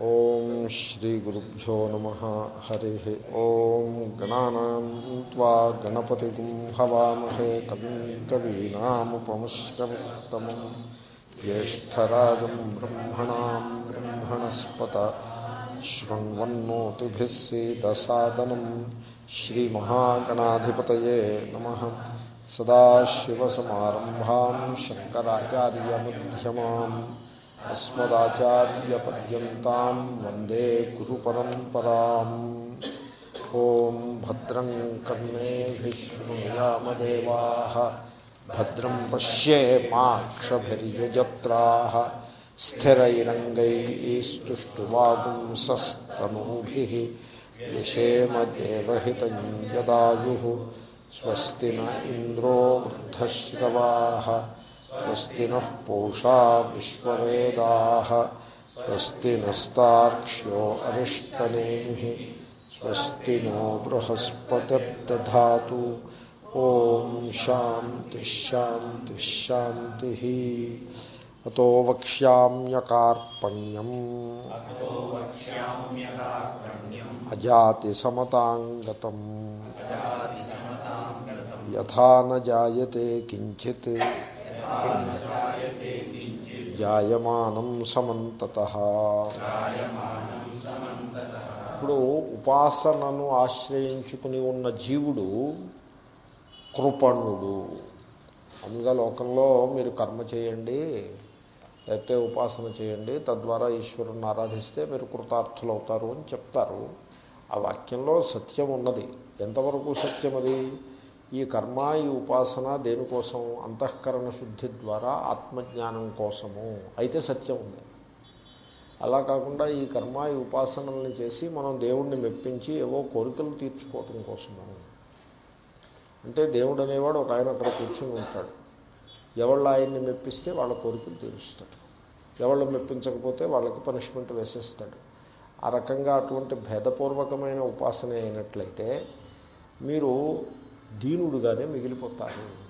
ఓం శ్రీగురుభ్యో నమ హరి. ఓం గణానాం త్వా గణపతిం హవామహే కవిం కవీనాముపమశ్రవస్తమం జ్యేష్టరాజం బ్రహ్మణా బ్రహ్మణస్పత. శృణ్వన్నోతిభిస్సీదసాదనం శ్రీమహాగణాధిపతయే నమ. సదాశివసమారంభాం శంకరాచార్యమ్యమాం అస్మదాచార్యపర్యంతం వందే గురు పరంపరా ఓం భద్రం కన్నే విష్ణుయామదేవా భద్రం పశ్యేమాక్షజ్రా స్థిరైరంగైస్తువాగుంసూభి యశేమదేవదాయు స్వస్తి న ఇంద్రో వృద్ధశ్రవా स्वस्ति नः विश्व विश्ववेदाः। स्वस्ति नस्ताक्ष्यो अरिष्टनेमिः स्वस्ति नो बृहस्पतिर्दधातु। ॐ शान्तिश्शान्तिश्शान्तिः अतो वक्ष्याम्यकार्पण्यम्। अजातिसमताङ्गतम्। यथा न जायते किञ्चित्। జాయమానం సమంతత. ఇప్పుడు ఉపాసనను ఆశ్రయించుకుని ఉన్న జీవుడు కృపణుడు. అందుగా లోకంలో మీరు కర్మ చేయండి లేకపోతే ఉపాసన చేయండి తద్వారా ఈశ్వరుని ఆరాధిస్తే మీరు కృతార్థులు అవుతారు అని చెప్తారు. ఆ వాక్యంలో సత్యం ఉన్నది. ఎంతవరకు సత్యం అది? ఈ కర్మ ఈ ఉపాసన దేనికోసం? అంతఃకరణ శుద్ధి ద్వారా ఆత్మజ్ఞానం కోసము. అయితే సత్యం ఉంది. అలా కాకుండా ఈ కర్మ ఈ ఉపాసనల్ని చేసి మనం దేవుణ్ణి మెప్పించి ఏవో కోరికలు తీర్చుకోవటం కోసము అంటే దేవుడు అనేవాడు ఒక ఆయన అక్కడ కూర్చొని ఉంటాడు. ఎవళ్ళు ఆయన్ని మెప్పిస్తే వాళ్ళ కోరికలు తీరుస్తాడు. ఎవళ్ళు మెప్పించకపోతే వాళ్ళకి పనిష్మెంట్ వేసేస్తాడు. ఆ రకంగా అటువంటి భేదపూర్వకమైన ఉపాసన అయినట్లయితే మీరు దీనుడుగానే మిగిలిపోతారు.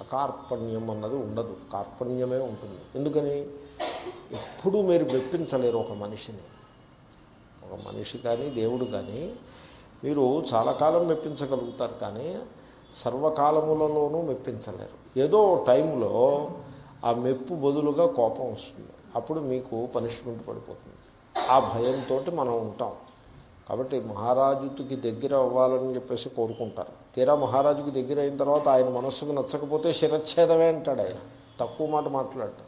అకార్పణ్యం అన్నది ఉండదు. కార్పణ్యమే ఉంటుంది. ఎందుకని? ఎప్పుడూ మీరు మెప్పించలేరు ఒక మనిషిని. ఒక మనిషి కానీ దేవుడు కానీ మీరు చాలా కాలం మెప్పించగలుగుతారు కానీ సర్వకాలములలోనూ మెప్పించలేరు. ఏదో టైంలో ఆ మెప్పు బదులుగా కోపం వస్తుంది. అప్పుడు మీకు పనిష్మెంట్ పడిపోతుంది. ఆ భయంతో మనం ఉంటాం. కాబట్టి మహారాజుకి దగ్గర అవ్వాలని చెప్పేసి కోరుకుంటారు. తీరా మహారాజుకి దగ్గర అయిన తర్వాత ఆయన మనస్సుకు నచ్చకపోతే శిరచ్ఛేదమే అంటాడు ఆయన. తక్కువ మాట మాట్లాడటం.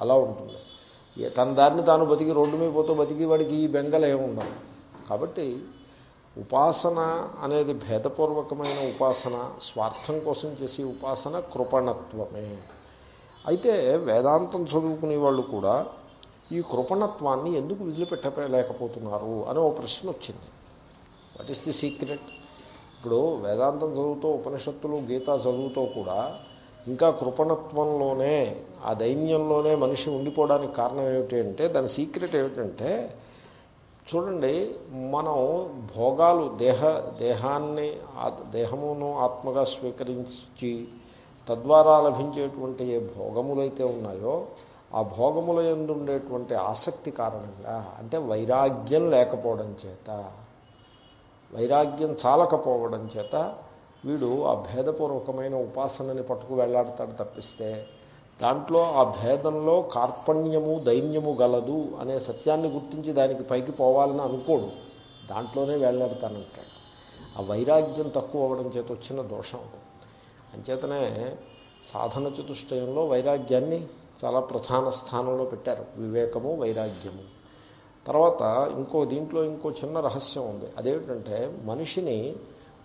అలా ఉంటుంది. తన దారిని తాను బతికి రోడ్డు మీద పోతూ బతికి వాడికి ఈ బెంగలు ఏముండవు కాబట్టి ఉపాసన అనేది భేదపూర్వకమైన ఉపాసన స్వార్థం కోసం చేసే ఉపాసన కృపణత్వమే. అయితే వేదాంతం చదువుకునే వాళ్ళు కూడా ఈ కృపణత్వాన్ని ఎందుకు వదిలిపెట్టలేకపోతున్నారు అని ఒక ప్రశ్న వచ్చింది. వాట్ ఈస్ ది సీక్రెట్ ఇప్పుడు వేదాంతం చదువుతూ ఉపనిషత్తులు గీత చదువుతూ కూడా ఇంకా కృపణత్వంలోనే ఆ దైన్యంలోనే మనిషి ఉండిపోవడానికి కారణం ఏమిటి అంటే దాని సీక్రెట్ ఏమిటంటే చూడండి మనం భోగాలు దేహ దేహాన్ని దేహమును ఆత్మగా స్వీకరించి తద్వారా లభించేటువంటి ఏ భోగములైతే ఉన్నాయో ఆ భోగముల ఎందు ఉండేటువంటి ఆసక్తి కారణంగా అంటే వైరాగ్యం లేకపోవడం చేత వైరాగ్యం చాలకపోవడం చేత వీడు ఆ భేదపూర్వకమైన ఉపాసనని పట్టుకు వెళ్ళాడతాడు తప్పిస్తే దాంట్లో ఆ భేదంలో కార్పణ్యము దైన్యము గలదు అనే సత్యాన్ని గుర్తించి దానికి పైకి పోవాలని అనుకోడు. దాంట్లోనే వెళ్ళాడతానంటాడు ఆ వైరాగ్యం తక్కువ అవ్వడం చేత వచ్చిన దోషం అంచేతనే సాధన చతుష్టయంలో వైరాగ్యాన్ని చాలా ప్రధాన స్థానంలో పెట్టారు. వివేకము వైరాగ్యము. తర్వాత ఇంకో దీంట్లో ఇంకో చిన్న రహస్యం ఉంది. అదేమిటంటే మనిషిని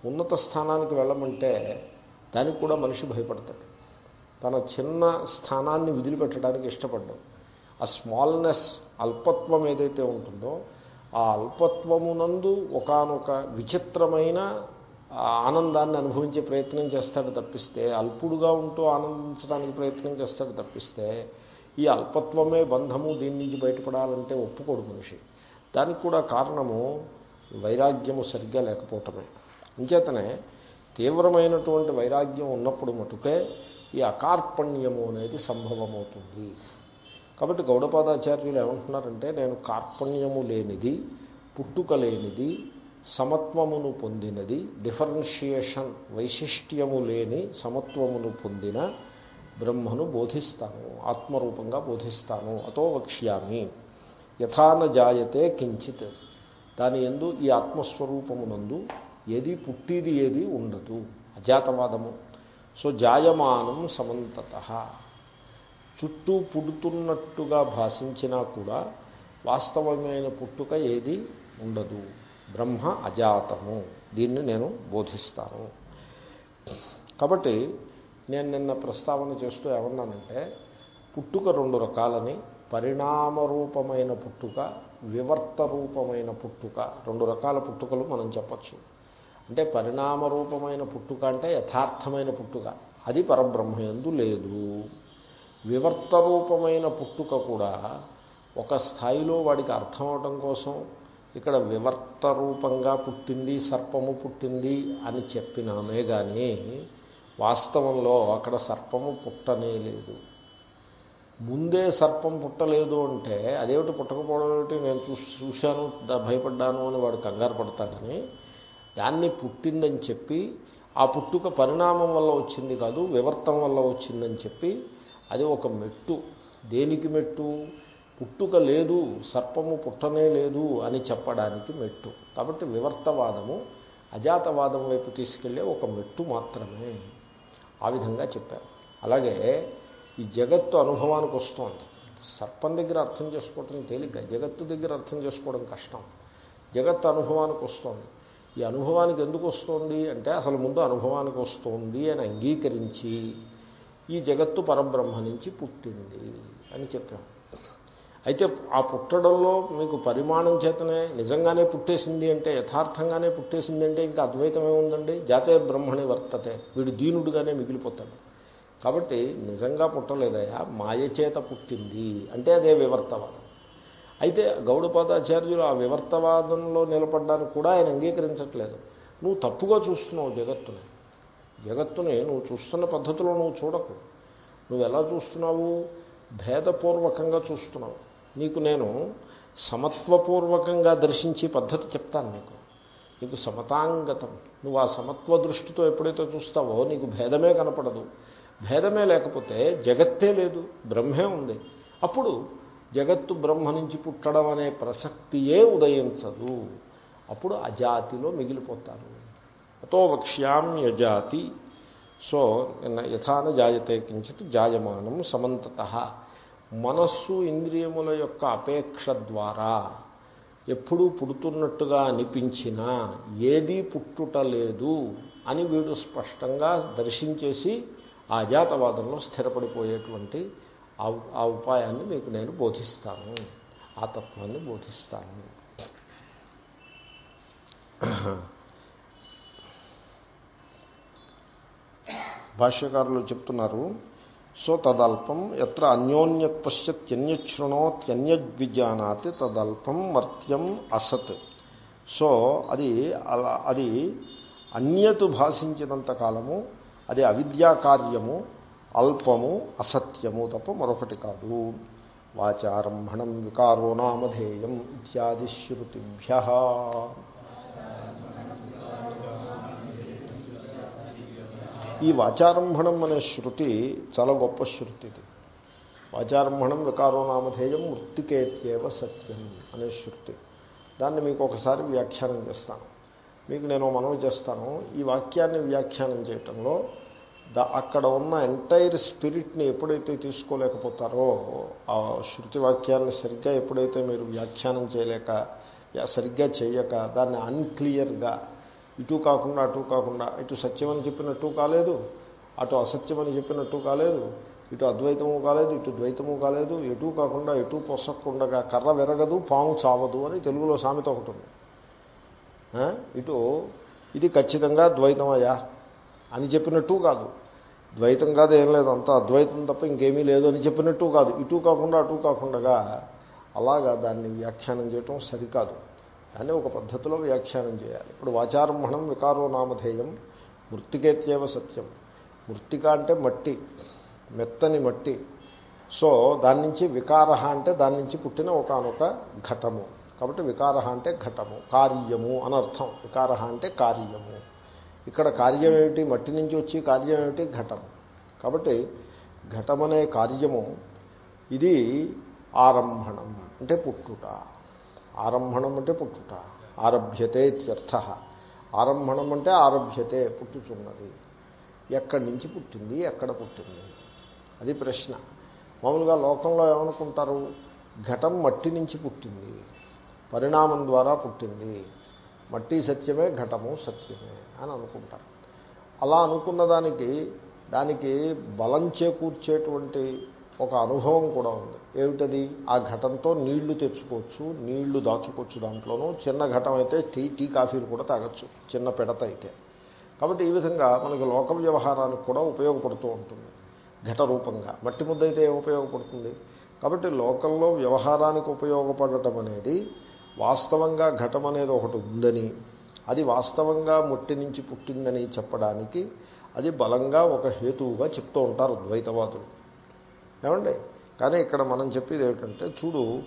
ఉన్నత స్థానానికి వెళ్ళమంటే దానికి కూడా మనిషి భయపడతాడు. తన చిన్న స్థానాన్ని విదిలిపెట్టడానికి ఇష్టపడ్డాం. ఆ స్మాల్నెస్ అల్పత్వం ఏదైతే ఉంటుందో ఆ అల్పత్వమునందు ఒకనొక విచిత్రమైన ఆనందాన్ని అనుభవించే ప్రయత్నం చేస్తాడు తప్పిస్తే అల్పుడుగా ఉంటూ ఆనందించడానికి ప్రయత్నం చేస్తాడు తప్పిస్తే ఈ అల్పత్వమే బంధము దీని నుంచి బయటపడాలంటే ఒప్పుకోడు మనిషి. దానికి కూడా కారణము వైరాగ్యము సరిగ్గా లేకపోవటమే. అంచేతనే తీవ్రమైనటువంటి వైరాగ్యం ఉన్నప్పుడు మటుకే ఈ అకార్పణ్యము అనేది సంభవమవుతుంది. కాబట్టి గౌడపాదాచార్యులు ఏమంటున్నారంటే నేను కార్పణ్యము లేనిది పుట్టుక లేనిది సమత్వమును పొందినది డిఫరెన్షియేషన్ వైశిష్ట్యము లేని సమత్వమును పొందిన బ్రహ్మను బోధిస్తాను ఆత్మరూపంగా బోధిస్తాను అతో వక్ష్యామి. యథాన జాయతే కించిత్. దాని ఎందు ఈ ఆత్మస్వరూపమునందు ఏది పుట్టిది ఏది ఉండదు అజాతవాదము. సో జాయమానం సమంతత. చుట్టూ పుడుతున్నట్టుగా భాషించినా కూడా వాస్తవమైన పుట్టుక ఏది ఉండదు. బ్రహ్మ అజాతము. దీన్ని నేను బోధిస్తాను. కాబట్టి నేను నిన్న ప్రస్తావన చేస్తూ ఏమన్నానంటే పుట్టుక రెండు రకాలని పరిణామరూపమైన పుట్టుక వివర్త రూపమైన పుట్టుక రెండు రకాల పుట్టుకలు మనం చెప్పచ్చు. అంటే పరిణామరూపమైన పుట్టుక అంటే యథార్థమైన పుట్టుక. అది పరబ్రహ్మయందు లేదు. వివర్త రూపమైన పుట్టుక కూడా ఒక స్థాయిలో వాడికి అర్థం అవటం కోసం ఇక్కడ వివర్త రూపంగా పుట్టింది సర్పము పుట్టింది అని చెప్పినామే కానీ వాస్తవంలో అక్కడ సర్పము పుట్టనే లేదు. ముందే సర్పం పుట్టలేదు అంటే అదేమిటి పుట్టకపోవడం ఏమిటి? నేను చూసి చూశాను భయపడ్డాను అని వాడు కంగారు పడతాడని దాన్ని పుట్టిందని చెప్పి ఆ పుట్టుక పరిణామం వల్ల వచ్చింది కాదు వివర్తం వల్ల వచ్చిందని చెప్పి అది ఒక మెట్టు. దేనికి మెట్టు? పుట్టుక లేదు సర్పము పుట్టనే లేదు అని చెప్పడానికి మెట్టు. కాబట్టి వివర్తవాదము అజాతవాదం వైపు తీసుకెళ్ళే ఒక మెట్టు మాత్రమే ఆ విధంగా చెప్పారు. అలాగే ఈ జగత్తు అనుభవానికి వస్తోంది. సర్పం దగ్గర అర్థం చేసుకోవటం తేలిక జగత్తు దగ్గర అర్థం చేసుకోవడం కష్టం. జగత్తు అనుభవానికి వస్తోంది. ఈ అనుభవానికి ఎందుకు వస్తుంది అంటే అసలు ముందు అనుభవానికి వస్తుంది అని అంగీకరించి ఈ జగత్తు పరబ్రహ్మ నుంచి పుట్టింది అని చెప్పాం అయితే ఆ పుట్టడంలో మీకు పరిమాణం చేతనే నిజంగానే పుట్టేసింది అంటే యథార్థంగానే పుట్టేసింది అంటే ఇంకా అద్వైతమే ఉందండి. జాతే బ్రహ్మణి వర్తతే. వీడు దీనుడుగానే మిగిలిపోతాడు. కాబట్టి నిజంగా పుట్టలేదయా మాయచేత పుట్టింది అంటే అదే వివర్తవాదం. అయితే గౌడపాదాచార్యులు ఆ వివర్తవాదంలో నిలబడ్డానికి కూడా ఆయన అంగీకరించట్లేదు. నువ్వు తప్పుగా చూస్తున్నావు జగత్తుని. జగత్తుని నువ్వు చూస్తున్న పద్ధతిలో నువ్వు చూడకు. నువ్వు ఎలా చూస్తున్నావు? భేదపూర్వకంగా చూస్తున్నావు. నీకు నేను సమత్వపూర్వకంగా దర్శించే పద్ధతి చెప్తాను నీకు. నీకు సమతాంగతం. నువ్వు ఆ సమత్వ దృష్టితో ఎప్పుడైతే చూస్తావో నీకు భేదమే కనపడదు. భేదమే లేకపోతే జగత్తే లేదు బ్రహ్మే ఉంది. అప్పుడు జగత్తు బ్రహ్మ నుంచి పుట్టడం అనే ప్రసక్తియే ఉదయించదు అప్పుడు అజాతిలో మిగిలిపోతారు. అతో వక్ష్యామ్యజాతి సో యథాన జాయతే కించిత్ జాయమానం సమంతత. మనస్సు ఇంద్రియముల యొక్క అపేక్ష ద్వారా ఎప్పుడూ పుడుతున్నట్టుగా అనిపించినా ఏదీ పుట్టుట లేదు అని వీడు స్పష్టంగా దర్శించేసి ఆ అజాతవాదంలో స్థిరపడిపోయేటువంటి ఆ ఉపాయాన్ని మీకు నేను బోధిస్తాను. ఆ తత్వాన్ని బోధిస్తాను. భాష్యకారులు చెప్తున్నారు సో తదల్పం ఎత్ర అన్యోన్యత్పశ్యత్యన్యశృణోత్యన్యద్విజానాతి తదల్పం మర్త్యం అసత్. సో అది అలా అది అన్యతు భాషించినంత కాలము అది అవిద్యా కార్యము అల్పము అసత్యము తప్ప మరొకటి కాదు. వాచారంభణం వికారో నామధేయం ఇత్యాది శృతిభ్య. ఈ వాచారంభణం అనే శృతి చాలా గొప్ప శృతి ఇది. వాచారంభణం వికారో నామధేయం మృతికేత్యేవ సత్యం అనే శృతి. దాన్ని మీకు ఒకసారి వ్యాఖ్యానం చేస్తాను. మీకు నేను మనవి చేస్తాను. ఈ వాక్యాన్ని వ్యాఖ్యానం చేయటంలో దా అక్కడ ఉన్న ఎంటైర్ స్పిరిట్ని ఎప్పుడైతే తీసుకోలేకపోతారో ఆ శృతి వాక్యాన్ని సరిగ్గా ఎప్పుడైతే మీరు వ్యాఖ్యానం చేయలేక సరిగ్గా చేయక దాన్ని అన్క్లియర్గా ఇటు కాకుండా అటు కాకుండా. ఇటు సత్యమని చెప్పినట్టు కాలేదు అటు అసత్యమని చెప్పినట్టు కాలేదు ఇటు అద్వైతము కాలేదు ఇటు ద్వైతము కాలేదు ఎటు కాకుండా ఎటు పొసక్కుండగా కర్ర విరగదు పాము చావదు అని తెలుగులో సామెత ఒకటి ఉంది. ఇటు ఇది ఖచ్చితంగా ద్వైతమయ్యా అని చెప్పినట్టు కాదు. ద్వైతం కాదు ఏం లేదు అంతా అద్వైతం తప్ప ఇంకేమీ లేదు అని చెప్పినట్టు కాదు. ఇటు కాకుండా అటు కాకుండా అలాగా దాన్ని వ్యాఖ్యానం చేయటం సరికాదు. దాన్ని ఒక పద్ధతిలో వ్యాఖ్యానం చేయాలి. ఇప్పుడు వాచారంభణం వికారో నామధేయం మృతికేత్యేవ సత్యం. మృతిక అంటే మట్టి మెత్తని మట్టి. సో దాని నుంచి వికార అంటే దాని నుంచి పుట్టిన ఒకనొక ఘటము. కాబట్టి వికార అంటే ఘటము కార్యము అనర్థం వికార అంటే కార్యము. ఇక్కడ కార్యం ఏమిటి? మట్టి నుంచి వచ్చి కార్యం ఏమిటి? ఘటము కాబట్టి ఘటమనే కార్యము. ఇది ఆరంభణం అంటే పుట్టుట ఆరంభణం అంటే పుట్టుట. ఆరభ్యతే ఇత్యర్థ. ఆరంభణం అంటే ఆరభ్యతే పుట్టుచున్నది. ఎక్కడి నుంచి పుట్టింది ఎక్కడ పుట్టింది? అది ప్రశ్న. మామూలుగా లోకంలో ఏమనుకుంటారు? ఘటం మట్టి నుంచి పుట్టింది. పరిణామం ద్వారా పుట్టింది. మట్టి సత్యమే ఘటము సత్యమే అని అనుకుంటారు. అలా అనుకున్న దానికి దానికి బలం చేకూర్చేటువంటి ఒక అనుభవం కూడా ఉంది. ఏమిటది? ఆ ఘటంతో నీళ్ళు తెచ్చుకోవచ్చు నీళ్ళు దాచుకోవచ్చు దాంట్లోనూ. చిన్న ఘటం అయితే టీ టీ కాఫీలు కూడా తాగొచ్చు చిన్న పిడత అయితే. కాబట్టి ఈ విధంగా మనకి లోక వ్యవహారానికి కూడా ఉపయోగపడుతూ ఉంటుంది ఘట రూపంగా. మట్టి ముద్ద అయితే ఉపయోగపడుతుంది? కాబట్టి లోకల్లో వ్యవహారానికి ఉపయోగపడటం అనేది వాస్తవంగా ఘటం అనేది ఒకటి ఉందని అది వాస్తవంగా మట్టి నుంచి పుట్టిందని చెప్పడానికి అది బలంగా ఒక హేతువుగా చెప్తూ ఉంటారు ద్వైతవాదులు ఏమండి? కానీ ఇక్కడ మనం చెప్పేది ఏమిటంటే చూడు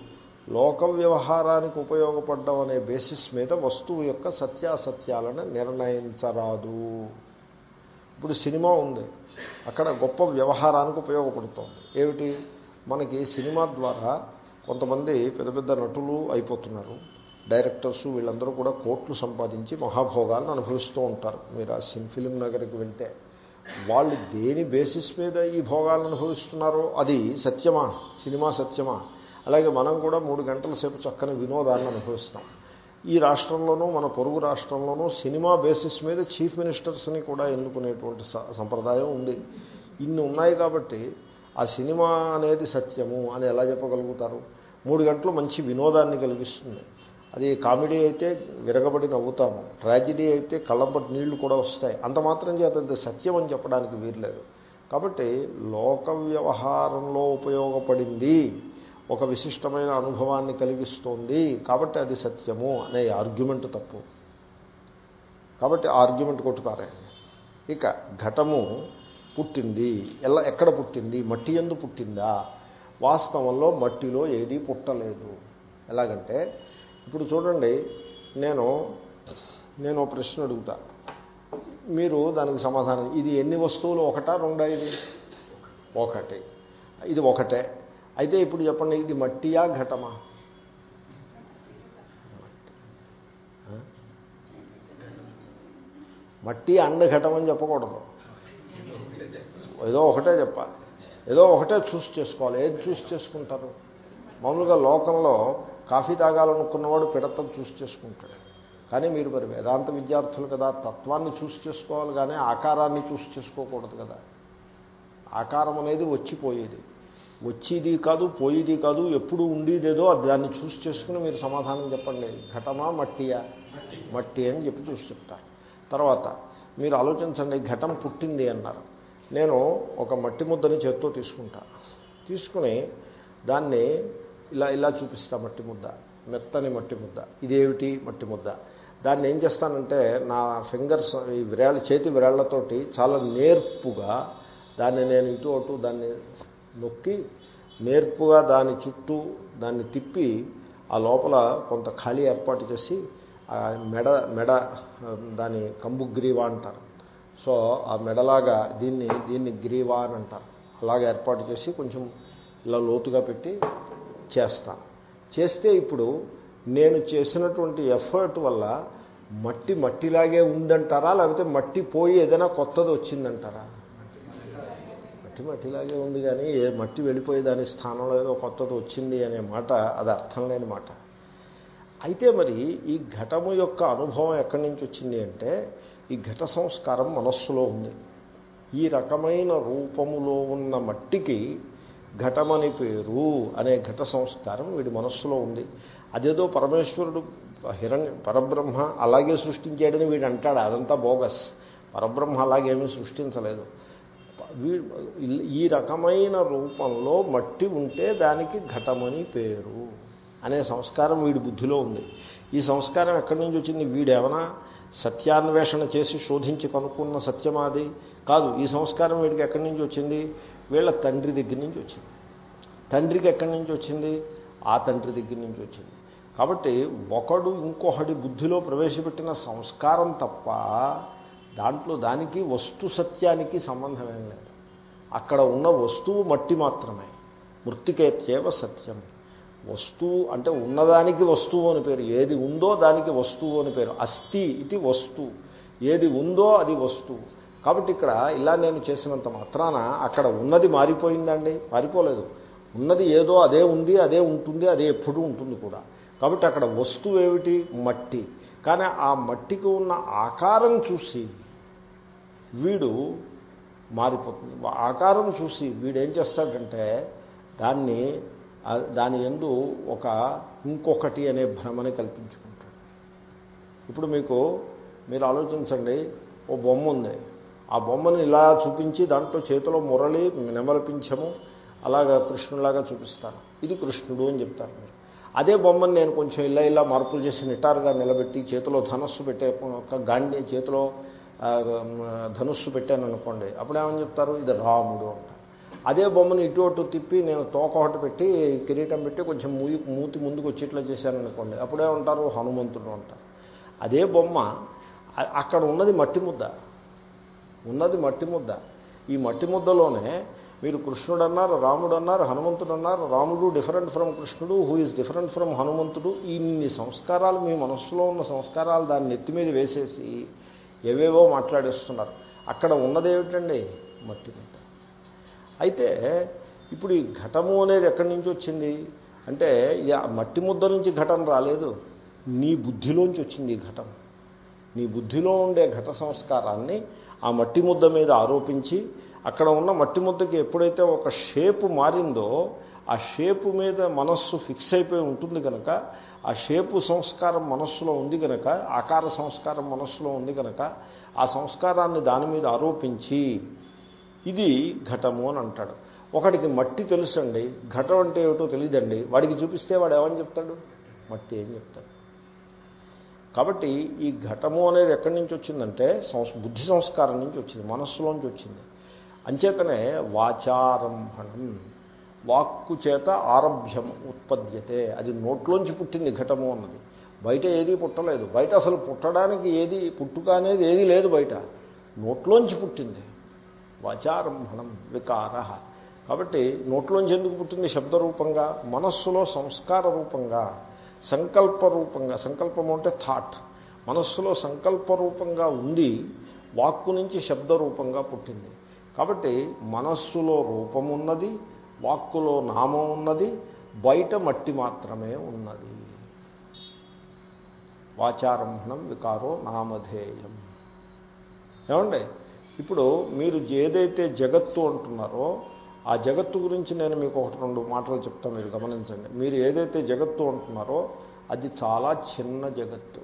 లోక వ్యవహారానికి ఉపయోగపడ్డం అనే బేసిస్ మీద వస్తువు యొక్క సత్యాసత్యాలను నిర్ణయించరాదు. ఇప్పుడు సినిమా ఉంది. అక్కడ గొప్ప వ్యవహారానికి ఉపయోగపడుతోంది. ఏమిటి? మనకి సినిమా ద్వారా కొంతమంది పెద్ద పెద్ద నటులు అయిపోతున్నారు. డైరెక్టర్స్ వీళ్ళందరూ కూడా కోట్లు సంపాదించి మహాభోగాలను అనుభవిస్తూ ఉంటారు. మీరు ఆ సిన్ ఫిలిం నగర్కి వెళ్తే. వాళ్ళు దేని బేసిస్ మీద ఈ భోగాలను అనుభవిస్తున్నారో అది సత్యమా? సినిమా సత్యమా? అలాగే మనం కూడా మూడు గంటల సేపు చక్కని వినోదాన్ని అనుభవిస్తాం. ఈ రాష్ట్రంలోనూ మన పొరుగు రాష్ట్రంలోనూ సినిమా బేసిస్ మీద చీఫ్ మినిస్టర్స్ని కూడా ఎన్నుకునేటువంటి సంప్రదాయం ఉంది. ఇన్ని ఉన్నాయి కాబట్టి ఆ సినిమా అనేది సత్యము అని ఎలా చెప్పగలుగుతారు? మూడు గంటలు మంచి వినోదాన్ని కలిగిస్తుంది. అది కామెడీ అయితే విరగబడి నవ్వుతాము. ట్రాజిడీ అయితే కళ్ళంపటి నీళ్ళు కూడా వస్తాయి. అంత మాత్రం చేత అది సత్యం అని చెప్పడానికి వీర్లేదు కాబట్టి లోక వ్యవహారంలో ఉపయోగపడింది. ఒక విశిష్టమైన అనుభవాన్ని కలిగిస్తోంది. కాబట్టి అది సత్యము అనే ఆర్గ్యుమెంట్ తప్పు. కాబట్టి ఆర్గ్యుమెంట్ కొట్టుతారే ఇక ఘటము పుట్టింది. ఎలా ఎక్కడ పుట్టింది? మట్టి ఎందు పుట్టిందా? వాస్తవంలో మట్టిలో ఏదీ పుట్టలేదు. ఎలాగంటే ఇప్పుడు చూడండి నేను నేను ప్రశ్న అడుగుతా. మీరు దానికి సమాధానం ఇది ఎన్ని వస్తువులు? ఒకటా రెండా ఇది? ఒకటి. ఇది ఒకటే. అయితే ఇప్పుడు చెప్పండి ఇది మట్టియా ఘటమా? మట్టి అండ ఘటం అని చెప్పకూడదు. ఏదో ఒకటే చెప్పాలి. ఏదో ఒకటే చూస్ చేసుకోవాలి. ఏది చూస్ చేసుకుంటారు? మామూలుగా లోకంలో కాఫీ తాగాలనుకున్నవాడు పిడతను చూస్ చేసుకుంటాడు. కానీ మీరు మరి వేదాంత విద్యార్థులు కదా తత్వాన్ని చూస్ చేసుకోవాలి కానీ ఆకారాన్ని చూస్ చేసుకోకూడదు కదా. ఆకారం అనేది వచ్చిపోయేది. వచ్చేది కాదు పోయేది కాదు ఎప్పుడు ఉండేదేదో దాన్ని చూసి చేసుకుని మీరు సమాధానం చెప్పండి. ఘటమా మట్టియా? మట్టి అని చెప్పి చూసి చెప్తారు. తర్వాత మీరు ఆలోచించండి ఘటం పుట్టింది అన్నారు. నేను ఒక మట్టి ముద్దని చేత్తో తీసుకుంటా. తీసుకుని దాన్ని ఇలా ఇలా చూపిస్తా మట్టి ముద్ద మెత్తని మట్టి ముద్ద ఇదేమిటి మట్టి ముద్ద. దాన్ని ఏం చేస్తానంటే నా ఫింగర్స్ ఈ విరాళ్ళ చేతి విరాళ్ళతోటి చాలా నేర్పుగా దాన్ని నేను ఇటు అటు దాన్ని నొక్కి నేర్పుగా దాని చుట్టూ దాన్ని తిప్పి ఆ లోపల కొంత ఖాళీ ఏర్పాటు చేసి ఆ మెడ మెడ దాని కంబు గ్రీవా అంటారు. సో ఆ మెడలాగా దీన్ని దీన్ని గ్రీవా అని అంటారు. అలాగే ఏర్పాటు చేసి కొంచెం ఇలా లోతుగా పెట్టి చేస్తాను చేస్తే ఇప్పుడు నేను చేసినటువంటి ఎఫర్ట్ వల్ల మట్టి మట్టిలాగే ఉందంటారా? లేకపోతే మట్టి పోయి ఏదైనా కొత్తది వచ్చిందంటారా? మట్టి మట్టిలాగే ఉంది కానీ ఏ మట్టి వెళ్ళిపోయి దాని స్థానంలో ఏదో కొత్తది వచ్చింది అనే మాట అది అర్థం లేని మాట. అయితే మరి ఈ ఘటము యొక్క అనుభవం ఎక్కడి నుంచి వచ్చింది అంటే ఈ ఘట సంస్కారం మనస్సులో ఉంది. ఈ రకమైన రూపములో ఉన్న మట్టికి ఘటమని పేరు అనే ఘట సంస్కారం వీడి మనస్సులో ఉంది. అదేదో పరమేశ్వరుడు హిరణ్య పరబ్రహ్మ అలాగే సృష్టించాడని వీడు అంటాడు. అదంతా బోగస్. పరబ్రహ్మ అలాగేమీ సృష్టించలేదు. ఈ రకమైన రూపంలో మట్టి ఉంటే దానికి ఘటమని పేరు అనే సంస్కారం వీడి బుద్ధిలో ఉంది. ఈ సంస్కారం ఎక్కడి నుంచి వచ్చింది? వీడేమైనా సత్యాన్వేషణ చేసి శోధించి కనుక్కున్న సత్యమాది? కాదు ఈ సంస్కారం వీడికి ఎక్కడి నుంచి వచ్చింది? వీళ్ళ తండ్రి దగ్గర నుంచి వచ్చింది. తండ్రికి ఎక్కడి నుంచి వచ్చింది? ఆ తండ్రి దగ్గర నుంచి వచ్చింది. కాబట్టి ఒకడు ఇంకొకటి బుద్ధిలో ప్రవేశపెట్టిన సంస్కారం తప్ప దాంట్లో దానికి వస్తు సత్యానికి సంబంధం లేదు. అక్కడ ఉన్న వస్తువు మట్టి మాత్రమే. మృతికేత్యేవ సత్యం. వస్తువు అంటే ఉన్నదానికి వస్తువు అని పేరు. ఏది ఉందో దానికి వస్తువు అని పేరు. అస్థి ఇది వస్తువు ఏది ఉందో అది వస్తువు కాబట్టి ఇక్కడ ఇలా నేను చేసినంత మాత్రాన అక్కడ ఉన్నది మారిపోయిందండి. మారిపోలేదు. ఉన్నది ఏదో అదే ఉంది అదే ఉంటుంది అదే ఎప్పుడూ ఉంటుంది కూడా. కాబట్టి అక్కడ వస్తువు ఏమిటి? మట్టి. కానీ ఆ మట్టికి ఉన్న ఆకారం చూసి వీడు మారిపోతుంది. ఆకారం చూసి వీడు ఏం చేస్తాడంటే దాన్ని దాని ఎందు ఒక ఇంకొకటి అనే భ్రమని కల్పించుకుంటాడు. ఇప్పుడు మీకు మీరు ఆలోచించండి. ఓ బొమ్మ ఉంది. ఆ బొమ్మను ఇలా చూపించి దాంట్లో చేతిలో మురళి నెమలిపించము అలాగా కృష్ణులాగా చూపిస్తారు. ఇది కృష్ణుడు అని చెప్తారు మీరు. అదే బొమ్మను నేను కొంచెం ఇలా ఇలా మార్పులు చేసి నిటారుగా నిలబెట్టి చేతిలో ధనస్సు పెట్టే ఒక గాంధీ చేతిలో ధనుస్సు పెట్టాను అనుకోండి అప్పుడు ఏమని చెప్తారు? ఇది రాముడు అంట. అదే బొమ్మను ఇటు అటు తిప్పి నేను తోక ఒకటి పెట్టి కిరీటం పెట్టి కొంచెం మూయి మూతి ముందుకు వచ్చేట్లా చేశాను అనుకోండి అప్పుడే ఉంటారు హనుమంతుడు అంటారు అదే బొమ్మ అక్కడ ఉన్నది మట్టి ముద్ద. ఉన్నది మట్టి ముద్ద. ఈ మట్టి ముద్దలోనే మీరు కృష్ణుడు అన్నారు రాముడు అన్నారు హనుమంతుడు అన్నారు రాముడు డిఫరెంట్ ఫ్రమ్ కృష్ణుడు హూ ఈజ్ డిఫరెంట్ ఫ్రమ్ హనుమంతుడు ఇన్ని సంస్కారాలు మీ మనస్సులో ఉన్న సంస్కారాలు దాన్ని నెత్తి మీద వేసేసి ఏవేవో మాట్లాడేస్తున్నారు. అక్కడ ఉన్నదేమిటండి మట్టి ముద్ద. అయితే ఇప్పుడు ఈ ఘటము అనేది ఎక్కడి నుంచి వచ్చింది? అంటే మట్టి ముద్ద నుంచి ఘటన రాలేదు. నీ బుద్ధిలోంచి వచ్చింది ఈ ఘటం. నీ బుద్ధిలో ఉండే ఘట సంస్కారాన్ని ఆ మట్టి ముద్ద మీద ఆరోపించి అక్కడ ఉన్న మట్టి ముద్దకి ఎప్పుడైతే ఒక షేపు మారిందో ఆ షేపు మీద మనస్సు ఫిక్స్ అయిపోయి ఉంటుంది కనుక ఆ షేపు సంస్కారం మనస్సులో ఉంది కనుక ఆకార సంస్కారం మనస్సులో ఉంది కనుక ఆ సంస్కారాన్ని దాని మీద ఆరోపించి ఇది ఘటము అని అంటాడు. ఒకడికి మట్టి తెలుసండి. ఘటం అంటే ఏమిటో తెలియదండి వాడికి చూపిస్తే వాడు ఏమని చెప్తాడు? మట్టి ఏం చెప్తాడు. కాబట్టి ఈ ఘటము అనేది ఎక్కడి నుంచి వచ్చిందంటే సంస్ బుద్ధి సంస్కారం నుంచి వచ్చింది మనస్సులోంచి వచ్చింది. అంచేతనే వాచారంభణం వాక్కు చేత ఆరభ్యం ఉత్పద్యతే అది నోట్లోంచి పుట్టింది ఘటము అన్నది. బయట ఏది పుట్టలేదు. బయట అసలు పుట్టడానికి ఏది పుట్టుక అనేది ఏది లేదు బయట. నోట్లోంచి పుట్టింది. వాచారంభణం వికార. కాబట్టి నోట్లోంచి ఎందుకు పుట్టింది? శబ్దరూపంగా మనస్సులో సంస్కార రూపంగా. సంకల్ప రూపంగా సంకల్పం అంటే థాట్ మనస్సులో సంకల్ప రూపంగా ఉంది వాక్కు నుంచి శబ్ద రూపంగా పుట్టింది. కాబట్టి మనస్సులో రూపం ఉన్నది వాక్కులో నామం ఉన్నది బయట మట్టి మాత్రమే ఉన్నది. వాచారంభణం వికారో నామధేయం. ఏమండి? ఇప్పుడు మీరు ఏదైతే జగత్తు అంటున్నారో ఆ జగత్తు గురించి నేను మీకు ఒకటి రెండు మాటలు చెప్తాను మీరు గమనించండి. మీరు ఏదైతే జగత్తు అంటున్నారో అది చాలా చిన్న జగత్తు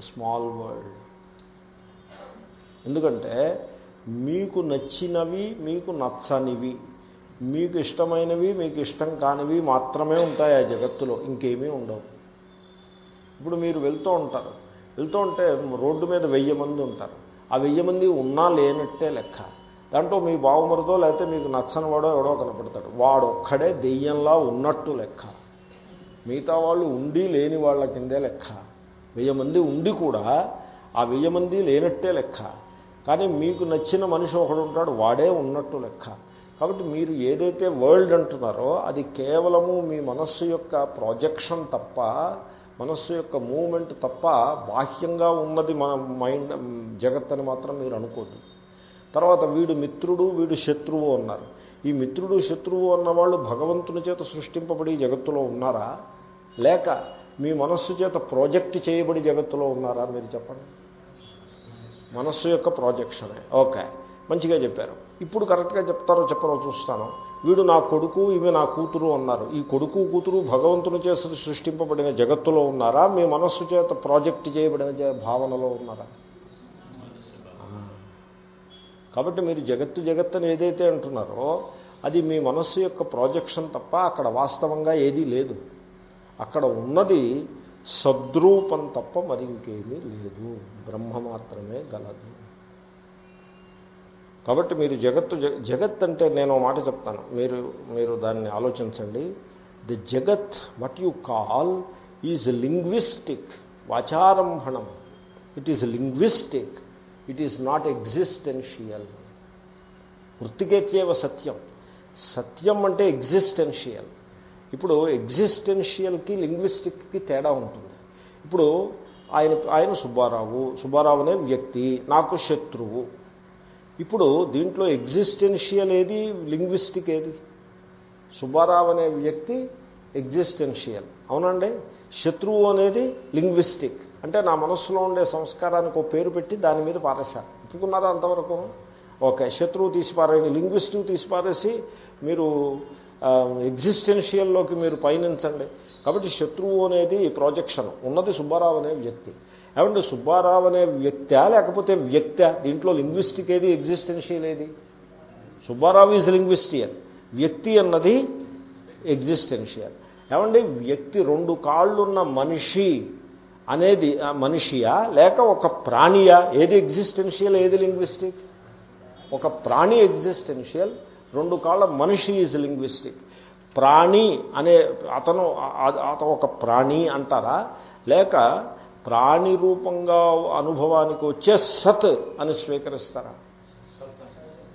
స్మాల్ వరల్డ్ ఎందుకంటే మీకు నచ్చినవి మీకు నచ్చనివి మీకు ఇష్టమైనవి మీకు ఇష్టం కానివి మాత్రమే ఉంటాయి ఆ జగత్తులో ఇంకేమీ ఉండవు. ఇప్పుడు మీరు వెళ్తూ ఉంటారు. వెళ్తూ ఉంటే రోడ్డు మీద వెయ్యి మంది ఉంటారు. ఆ వెయ్యి మంది ఉన్నా లేనట్టే లెక్క. దాంట్లో మీ బావమరితో లేకపోతే మీకు నచ్చని వాడో ఎవడో కనపడతాడు. వాడు ఒక్కడే దెయ్యంలా ఉన్నట్టు లెక్క. మిగతా వాళ్ళు ఉండి లేని వాళ్ళ కిందే లెక్క. వెయ్యి మంది ఉండి కూడా ఆ వెయ్యి మంది లేనట్టే లెక్క. కానీ మీకు నచ్చిన మనిషి ఒకడు ఉంటాడు వాడే ఉన్నట్టు లెక్క. కాబట్టి మీరు ఏదైతే వరల్డ్ అంటున్నారో అది కేవలము మీ మనస్సు యొక్క ప్రాజెక్షన్ తప్ప మనస్సు యొక్క మూమెంట్ తప్ప బాహ్యంగా ఉన్నది మన మైండ్ జగత్ అని మాత్రం మీరు అనుకోద్దు. తర్వాత వీడు మిత్రుడు వీడు శత్రువు అన్నారు. ఈ మిత్రుడు శత్రువు అన్నవాళ్ళు భగవంతుని చేత సృష్టింపబడి జగత్తులో ఉన్నారా? లేక మీ మనస్సు చేత ప్రాజెక్ట్ చేయబడి జగత్తులో ఉన్నారా? మీరు చెప్పండి. మనస్సు యొక్క ప్రాజెక్షనే. ఓకే. మంచిగా చెప్పారు. ఇప్పుడు కరెక్ట్గా చెప్తారో చెప్పరో చూస్తాను. వీడు నా కొడుకు ఇవి నా కూతురు అన్నారు. ఈ కొడుకు కూతురు భగవంతుని చేత సృష్టింపబడిన జగత్తులో ఉన్నారా? మీ మనస్సు చేత ప్రాజెక్ట్ చేయబడిన భావనలో ఉన్నారా? కాబట్టి మీరు జగత్తు జగత్తని ఏదైతే అంటున్నారో అది మీ మనస్సు యొక్క ప్రాజెక్షన్ తప్ప అక్కడ వాస్తవంగా ఏదీ లేదు. అక్కడ ఉన్నది సద్రూపం తప్ప మరి ఇంకేమీ లేదు. బ్రహ్మ మాత్రమే గలదు. కాబట్టి మీరు జగత్తు జగత్ అంటే నేను మాట చెప్తాను. మీరు మీరు దాన్ని ఆలోచించండి. ది జగత్ what you call is linguistic వాచారంభణం. It is linguistic. It is not existential. వృత్తికేత్యేవ సత్యం. సత్యం అంటే ఎగ్జిస్టెన్షియల్. ఇప్పుడు ఎగ్జిస్టెన్షియల్కి లింగ్విస్టిక్కి తేడా ఉంటుంది. ఇప్పుడు ఆయన ఆయన సుబ్బారావు సుబ్బారావు అనే వ్యక్తి నాకు శత్రువు. ఇప్పుడు దీంట్లో ఎగ్జిస్టెన్షియల్ ఏది? లింగ్విస్టిక్ ఏది? సుబ్బారావు అనే వ్యక్తి ఎగ్జిస్టెన్షియల్. అవునండి? శత్రువు అనేది లింగ్విస్టిక్. అంటే నా మనస్సులో ఉండే సంస్కారానికి ఒక పేరు పెట్టి దాని మీద పారేశారు. ఒప్పుకున్నారా అంతవరకు? ఓకే శత్రువు తీసిపారేయండి లింగ్విస్టు తీసిపారేసి మీరు ఎగ్జిస్టెన్షియల్లోకి మీరు పయనించండి. కాబట్టి శత్రువు అనేది ప్రాజెక్షన్ ఉన్నది సుబ్బారావు అనే వ్యక్తి. ఏమంటే సుబ్బారావు అనే వ్యక్తా లేకపోతే వ్యక్త? దీంట్లో లింగ్విస్టిక్ ఏది ఎగ్జిస్టెన్షియల్ ఏది? సుబ్బారావు ఈజ్ లింగ్విస్టియన్ వ్యక్తి అన్నది ఎగ్జిస్టెన్షియల్ ఏమండి? వ్యక్తి రెండు కాళ్ళున్న మనిషి అనేది మనిషియా? లేక ఒక ప్రాణియా? ఏది ఎగ్జిస్టెన్షియల్ ఏది లింగ్విస్టిక్ ఒక ప్రాణి ఎగ్జిస్టెన్షియల్ రెండు కాళ్ళ మనిషి ఈజ్ లింగ్విస్టిక్ ప్రాణి అనే అతను అతను ఒక ప్రాణి అంటారా? లేక ప్రాణి రూపంగా అనుభవానికి వచ్చే సత్ అని స్వీకరిస్తారా?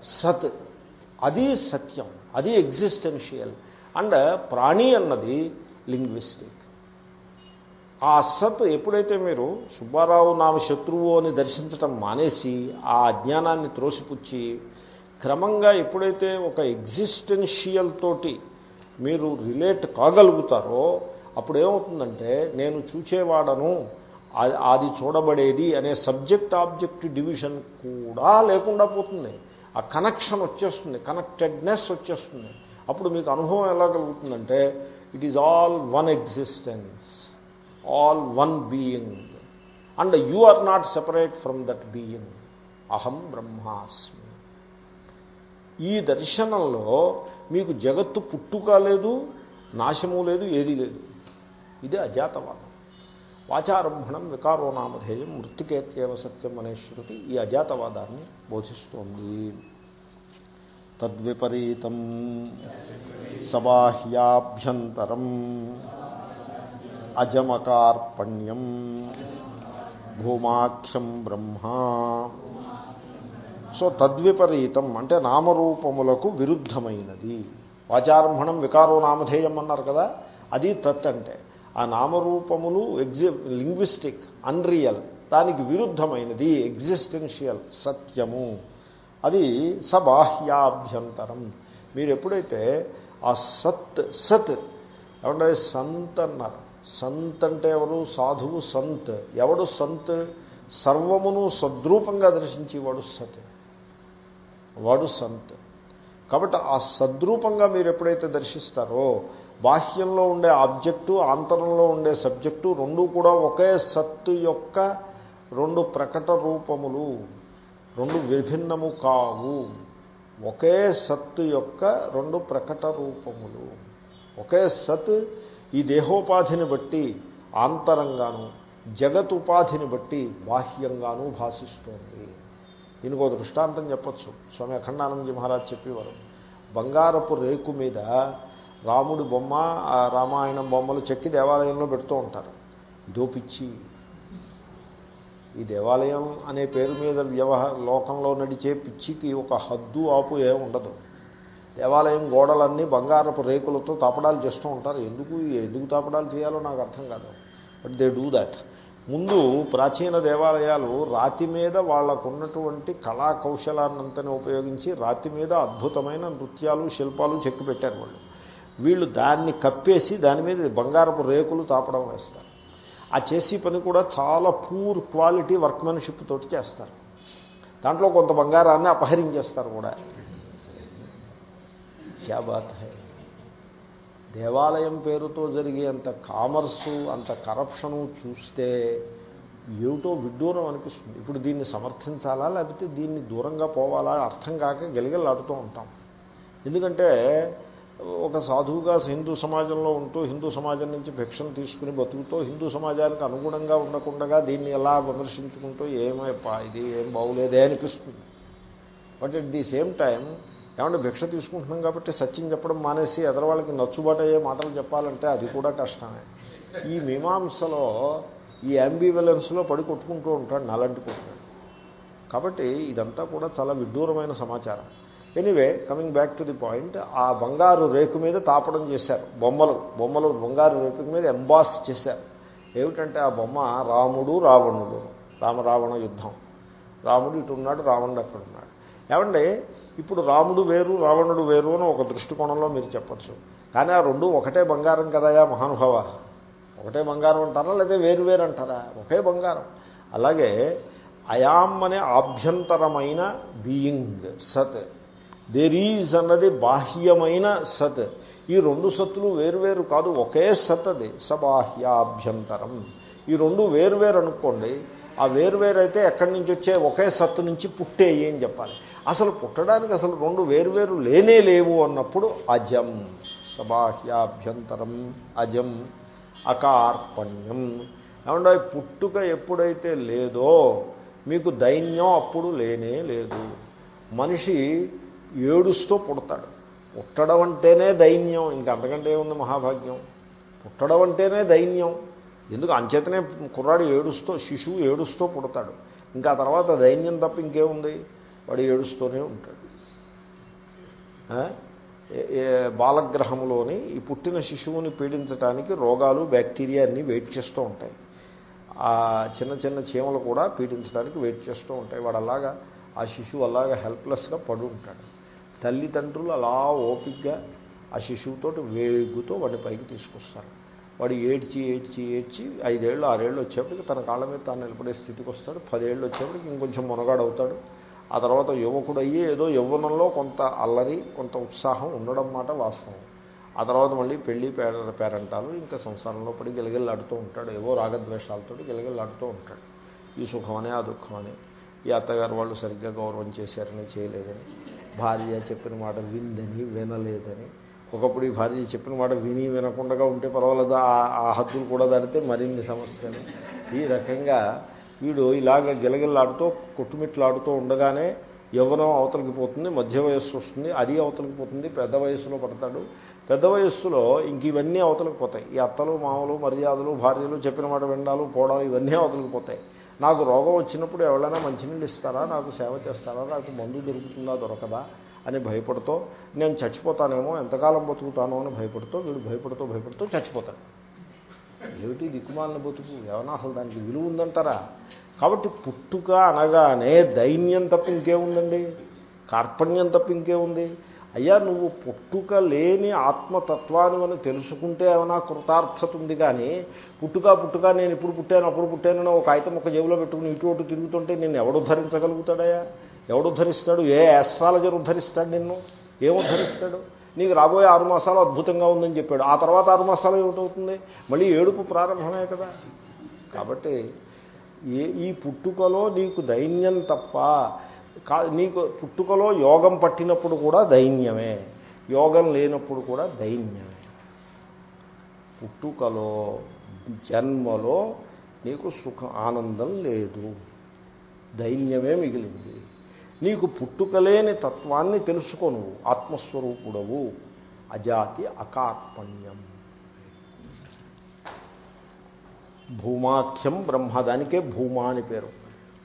సత్. అది సత్యం. అది ఎగ్జిస్టెన్షియల్ అండ్ ప్రాణి అన్నది లింగ్విస్టిక్ ఆ అసత్ ఎప్పుడైతే మీరు సుబ్బారావు నామ శత్రువు అని దర్శించటం మానేసి ఆ అజ్ఞానాన్ని త్రోసిపుచ్చి క్రమంగా ఎప్పుడైతే ఒక ఎగ్జిస్టెన్షియల్ తోటి మీరు రిలేట్ కాగలుగుతారో అప్పుడు ఏమవుతుందంటే నేను చూచేవాడను అది చూడబడేది అనే సబ్జెక్ట్ ఆబ్జెక్ట్ డివిజన్ కూడా లేకుండా పోతుంది. ఆ కనెక్షన్ వచ్చేస్తుంది కనెక్టెడ్నెస్ వచ్చేస్తుంది. అప్పుడు మీకు అనుభవం ఎలా కలుగుతుందంటే it is all one existence all one being. And you are not separate from that being. అహం బ్రహ్మాస్మి. ఈ దర్శనంలో మీకు జగత్తు పుట్టుక లేదు నాశము లేదు ఏదీ లేదు. ఇది అజాతవాదం. వాచారంభణం వికారో నామధేయం మృతికేత్యవ సత్యం అనే శృతి ఈ అజాతవాదాన్ని బోధిస్తోంది. తద్విపరీతం సబాహ్యాభ్యంతరం. అజమకార్పణ్యం. భూమాఖ్యం బ్రహ్మ. సో తద్విపరీతం అంటే నామరూపములకు విరుద్ధమైనది. వాచారంభణం వికారో నామధేయం అన్నారు కదా అది తత్ అంటే. ఆ నామరూపములు ఎగ్జి లింగ్విస్టిక్ అన్రియల్ దానికి విరుద్ధమైనది ఎగ్జిస్టెన్షియల్ సత్యము. అది సబాహ్యాభ్యంతరం. మీరు ఎప్పుడైతే ఆ సత్ సత్ ఏమంటే సంత్ అన్నారు సంత్ అంటే ఎవరు? సాధువు సంత్. ఎవడు సంత్? సర్వమును సద్రూపంగా దర్శించేవాడు సత్. వాడు సంత్. కాబట్టి ఆ సద్రూపంగా మీరు ఎప్పుడైతే దర్శిస్తారో బాహ్యంలో ఉండే ఆబ్జెక్టు ఆంతరంలో ఉండే సబ్జెక్టు రెండు కూడా ఒకే సత్తు యొక్క రెండు ప్రకట రూపములు రెండు విభిన్నము కావు. ఒకే సత్తు యొక్క రెండు ప్రకట రూపములు. ఒకే సత్ ఈ దేహోపాధిని బట్టి ఆంతరంగాను జగత్ ఉపాధిని బట్టి బాహ్యంగాను భాషిస్తోంది. దీనికి ఒక దృష్టాంతం చెప్పచ్చు. స్వామి అఖండానందజీ మహారాజ్ చెప్పేవారు బంగారపు రేకు మీద రాముడి బొమ్మ ఆ రామాయణం బొమ్మలు చెక్కి దేవాలయంలో పెడుతూ ఉంటారు. దోపిచ్చి ఈ దేవాలయం అనే పేరు మీద వ్యవహార లోకంలో నడిచే పిచ్చికి ఒక హద్దు ఆపు ఏ ఉండదు. దేవాలయం గోడలన్నీ బంగారపు రేకులతో తాపడాలు చేస్తూ ఉంటారు. ఎందుకు ఎందుకు తాపడాలు చేయాలో నాకు అర్థం కాదు. బట్ దే డూ దాట్ ముందు ప్రాచీన దేవాలయాలు రాతి మీద వాళ్ళకున్నటువంటి కళా కౌశలాన్నంతని ఉపయోగించి రాతి మీద అద్భుతమైన నృత్యాలు శిల్పాలు చెక్కు పెట్టారు వాళ్ళు. వీళ్ళు దాన్ని కప్పేసి దాని మీద బంగారపు రేకులు తాపడం వేస్తారు. ఆ చేసే పని కూడా చాలా పూర్ క్వాలిటీ వర్క్మెన్షిప్ తోటి చేస్తారు. దాంట్లో కొంత బంగారాన్ని అపహరించేస్తారు కూడా. క్యా బాత్ హై? దేవాలయం పేరుతో జరిగే అంత కామర్సు అంత కరప్షను చూస్తే ఏమిటో విడ్డూరం అనిపిస్తుంది. ఇప్పుడు దీన్ని సమర్థించాలా? లేకపోతే దీన్ని దూరంగా పోవాలా? అర్థం కాక గెలిగలాడుతూ ఉంటాం. ఎందుకంటే ఒక సాధువుగా హిందూ సమాజంలో ఉంటూ హిందూ సమాజం నుంచి భిక్షను తీసుకుని బతుకుతూ హిందూ సమాజానికి అనుగుణంగా ఉండకుండా దీన్ని ఎలా విమర్శించుకుంటూ ఏమైపా ఇది ఏం బాగులేదే అనిపిస్తుంది. But at the same time ఏమంటే భిక్ష తీసుకుంటున్నాం కాబట్టి సత్యం చెప్పడం మానేసి ఎదరవాళ్ళకి నచ్చుబాటు అయ్యే మాటలు చెప్పాలంటే అది కూడా కష్టమే. ఈ మీమాంసలో ఈ అంబివలెన్స్లో పడి కొట్టుకుంటూ ఉంటాడు నలంటి కొట్టుకుంటాడు కాబట్టి ఇదంతా కూడా చాలా విడ్డూరమైన సమాచారం. Anyway coming back to the point ఆ బంగారు రేకు మీద తాపడం చేశారు. బొమ్మలు బొమ్మలు బంగారు రేకు మీద ఎంబాస్ చేశారు. ఏమిటంటే ఆ బొమ్మ రాముడు రావణుడు రామరావణ యుద్ధం. రాముడు ఇటు ఉన్నాడు రావణుడు అక్కడ ఉన్నాడు. ఏమండి ఇప్పుడు రాముడు వేరు రావణుడు వేరు అని ఒక దృష్టికోణంలో మీరు చెప్పచ్చు. కానీ ఆ రెండు ఒకటే బంగారం కదయా మహానుభావ? ఒకటే బంగారం అంటారా? లేదా వేరు వేరు అంటారా? ఒకే బంగారం. అలాగే అయాం అనే ఆభ్యంతరమైన బీయింగ్ సత్. దేర్ ఈజ్ అన్నది బాహ్యమైన సత్. ఈ రెండు సత్తులు వేరువేరు కాదు ఒకే సత్ అది. సబాహ్యాభ్యంతరం. ఈ రెండు వేరువేరు అనుకోండి ఆ వేరువేరు అయితే ఎక్కడి నుంచి వచ్చే ఒకే సత్తు నుంచి పుట్టేయి అని చెప్పాలి. అసలు పుట్టడానికి అసలు రెండు వేరువేరు లేనే లేవు అన్నప్పుడు అజం సబాహ్యాభ్యంతరం అజం అకార్పణ్యం. ఏమంటే పుట్టుక ఎప్పుడైతే లేదో మీకు దైన్యం అప్పుడు లేనే లేదు. మనిషి ఏడుస్తూ పుడతాడు. పుట్టడం అంటేనే దైన్యం ఇంకంతకంటే ఏముంది మహాభాగ్యం? పుట్టడం అంటేనే దైన్యం. ఎందుకు? అంచేతనే కుర్రాడు ఏడుస్తూ శిశువు ఏడుస్తూ పుడతాడు. ఇంకా తర్వాత దైన్యం తప్ప ఇంకేముంది? వాడు ఏడుస్తూనే ఉంటాడు. బాలగ్రహంలోని ఈ పుట్టిన శిశువుని పీడించడానికి రోగాలు బ్యాక్టీరియా అన్నీ వెయిట్ చేస్తూ ఉంటాయి. ఆ చిన్న చిన్న చీమలు కూడా పీడించడానికి వెయిట్ చేస్తూ ఉంటాయి. వాడు అలాగా ఆ శిశువు అలాగా హెల్ప్లెస్గా పడు ఉంటాడు. తల్లిదండ్రులు అలా ఓపిక్గా ఆ శిశువుతో వేగుతో వాడిని పైకి తీసుకొస్తారు. వాడు ఏడ్చి ఏడ్చి ఏడ్చి ఐదేళ్ళు ఆరేళ్ళు వచ్చేప్పటికి తన కాళ్ళ మీద తాను నిలబడే స్థితికి వస్తాడు. పదేళ్ళు వచ్చేప్పటికి ఇంకొంచెం మునగాడవుతాడు. ఆ తర్వాత యువకుడు అయ్యి ఏదో యవ్వనంలో కొంత అల్లరి కొంత ఉత్సాహం ఉండడం మాట వాస్తవం. ఆ తర్వాత మళ్ళీ పెళ్ళి పేర పేరంటాలు ఇంకా సంసారంలో పడి గిలగిల్లాడుతూ ఉంటాడు. ఏవో రాగద్వేషాలతో గిలగిల్లాడుతూ ఉంటాడు. ఈ సుఖమనే ఆ దుఃఖమని. ఈ అత్తగారు వాళ్ళు సరిగ్గా గౌరవం చేశారని చేయలేదని. భార్య చెప్పిన మాట విందని వినలేదని. ఒకప్పుడు ఈ భార్య చెప్పిన మాట విని వినకుండా ఉంటే పర్వాలేదు ఆ హద్దులు కూడా దాడితే మరిన్ని సమస్యలు. ఈ రకంగా వీడు ఇలాగ గిలగిల్లాడుతూ కొట్టుమిట్లాడుతూ ఉండగానే యవ్వనం అవతలికి పోతుంది మధ్య వయస్సు వస్తుంది అది అవతలికి పోతుంది పెద్ద వయస్సులో పడతాడు. పెద్ద వయస్సులో ఇంక ఇవన్నీ అవతలికి పోతాయి. ఈ అత్తలు మామలు మర్యాదలు భార్యలు చెప్పిన మాట విండాలు పోవడాలు ఇవన్నీ అవతలికి పోతాయి. నాకు రోగం వచ్చినప్పుడు ఎవరైనా మంచినీళ్ళు ఇస్తారా? నాకు సేవ చేస్తారా? నాకు మందు దొరుకుతుందా? దొరకదా? అని భయపడుతూ నేను చచ్చిపోతానేమో ఎంతకాలం బతుకుతానో అని భయపడుతూ వీడు భయపడుతూ భయపడుతూ చచ్చిపోతాడు. ఏమిటి దిక్కుమాలిన బతుకు? ఏమన్నా అసలు దానికి విలువ ఉందంటారా? కాబట్టి పుట్టుక అనగానే దైన్యం తప్ప ఇంకేముందండి? కార్పణ్యం తప్ప ఇంకేముంది? అయ్యా నువ్వు పుట్టుక లేని ఆత్మతత్వాన్ని అని తెలుసుకుంటే ఏమైనా కృతార్థత ఉంది కానీ పుట్టుక పుట్టుక నేను ఇప్పుడు పుట్టాను అప్పుడు పుట్టానని ఒక కాగితం ఒక జేబులో పెట్టుకుని ఇటు అటు తిరుగుతుంటే నేను ఎవడు ధరించగలుగుతాడయా ఎవడు ఉద్ధరిస్తాడు? ఏ ఆస్ట్రాలజర్ ఉద్ధరిస్తాడు నిన్ను? ఏం ఉద్ధరిస్తాడు? నీకు రాబోయే ఆరు మాసాలు అద్భుతంగా ఉందని చెప్పాడు. ఆ తర్వాత ఆరు మాసాలు ఏమిటవుతుంది? మళ్ళీ ఏడుపు ప్రారంభమే కదా. కాబట్టి ఏ ఈ పుట్టుకలో నీకు దైన్యం తప్ప కా నీకు పుట్టుకలో యోగం పట్టినప్పుడు కూడా దైన్యమే. యోగం లేనప్పుడు కూడా దైన్యమే. పుట్టుకలో జన్మలో నీకు సుఖ ఆనందం లేదు. దైన్యమే మిగిలింది. నీకు పుట్టుకలేని తత్వాన్ని తెలుసుకో నువ్వు ఆత్మస్వరూపుడవు. అజాతి అకార్పణ్యం భూమాఖ్యం బ్రహ్మ దానికే భూమా అని పేరు.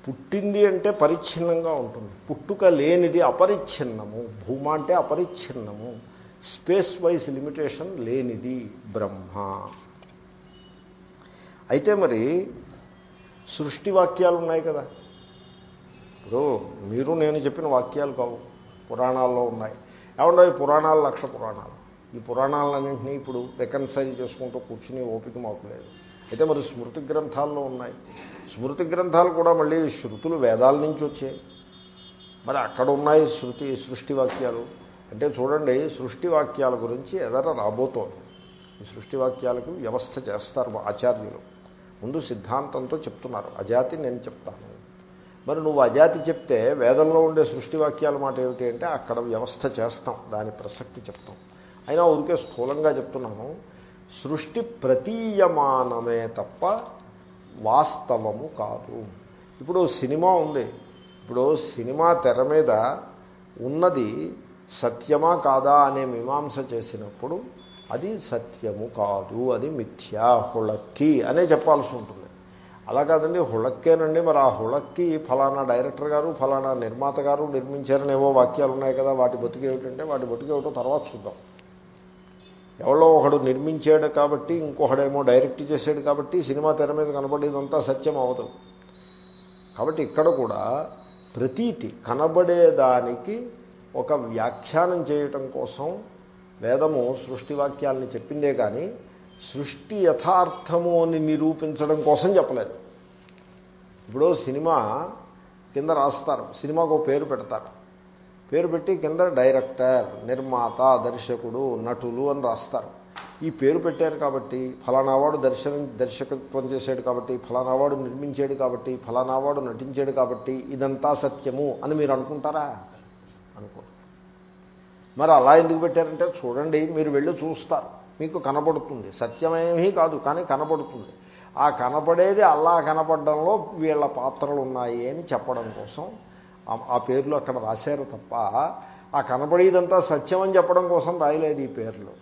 పుట్టింది అంటే పరిచ్ఛిన్నంగా ఉంటుంది. పుట్టుక లేనిది అపరిచ్ఛిన్నము. భూమా అంటే అపరిచ్ఛిన్నము. స్పేస్ వైజ్ లిమిటేషన్ లేనిది బ్రహ్మ. అయితే మరి సృష్టి వాక్యాలు ఉన్నాయి కదా. ఇప్పుడు మీరు నేను చెప్పిన వాక్యాలు కావు. పురాణాల్లో ఉన్నాయి. ఏమంటే ఈ పురాణాలు లక్ష పురాణాలు. ఈ పురాణాలన్నింటినీ ఇప్పుడు రికన్సైల్ చేసుకుంటూ కూర్చుని ఓపిక మాకు లేదు. అయితే మరి స్మృతి గ్రంథాల్లో ఉన్నాయి. స్మృతి గ్రంథాలు కూడా మళ్ళీ శృతులు వేదాల నుంచి వచ్చాయి. మరి అక్కడ ఉన్నాయి శృతి సృష్టి వాక్యాలు. అంటే చూడండి సృష్టి వాక్యాల గురించి ఎదర రాబోతోంది. ఈ సృష్టి వాక్యాలకు వ్యవస్థ చేస్తారు ఆచార్యులు. ముందు సిద్ధాంతంతో చెప్తున్నారు. అజాతి నేను చెప్తాను. మరి నువ్వు అజాతి చెప్తే వేదంలో ఉండే సృష్టి వాక్యాల మాట ఏమిటి అంటే అక్కడ వ్యవస్థ చేస్తాం దాని ప్రసక్తి చెప్తాం. అయినా ఊరికే స్థూలంగా చెప్తున్నాను సృష్టి ప్రతీయమానమే తప్ప వాస్తవము కాదు. ఇప్పుడు సినిమా ఉంది ఇప్పుడు సినిమా తెర మీద ఉన్నది సత్యమా కాదా అనే మీమాంస చేసినప్పుడు అది సత్యము కాదు అది మిథ్యా హుళక్కి అనే చెప్పాల్సి ఉంటుంది. అలా కాదండి హుళక్కేనండి. మరి ఆ హుళక్కి ఫలానా డైరెక్టర్ గారు ఫలానా నిర్మాత గారు నిర్మించారని ఏవో వాక్యాలు ఉన్నాయి కదా వాటి బతుకు ఏమిటంటే వాటి బతుకు ఏమిటో తర్వాత చూద్దాం. ఎవరో ఒకడు నిర్మించాడు కాబట్టి ఇంకొకడేమో డైరెక్ట్ చేశాడు కాబట్టి సినిమా తెర మీద కనబడేదంతా సత్యం అవదు. కాబట్టి ఇక్కడ కూడా ప్రతీతి కనబడేదానికి ఒక వ్యాఖ్యానం చేయటం కోసం వేదము సృష్టి వాక్యాలని చెప్పిందే కానీ సృష్టి యథార్థము అని నిరూపించడం కోసం చెప్పలేదు. ఇప్పుడు సినిమా కింద రాస్తారు. సినిమాకు పేరు పెడతారు. పేరు పెట్టి కింద డైరెక్టర్ నిర్మాత దర్శకుడు నటులు అని రాస్తారు. ఈ పేరు పెట్టారు కాబట్టి ఫలానావాడు దర్శనం దర్శకత్వం చేశాడు కాబట్టి ఫలానావాడు నిర్మించాడు కాబట్టి ఫలానావాడు నటించాడు కాబట్టి ఇదంతా సత్యము అని మీరు అనుకుంటారా? అనుకో మరి అలా ఎందుకు పెట్టారంటే చూడండి మీరు వెళ్ళి చూస్తారు. మీకు కనపడుతుంది. సత్యమేమీ కాదు కానీ కనపడుతుంది. ఆ కనపడేది అల్లా కనపడడంలో వీళ్ళ పాత్రలు ఉన్నాయి అని చెప్పడం కోసం ఆ పేర్లు అక్కడ రాశారు తప్ప ఆ కనపడేదంతా సత్యం అని చెప్పడం కోసం రాయలేదు ఈ పేర్లు.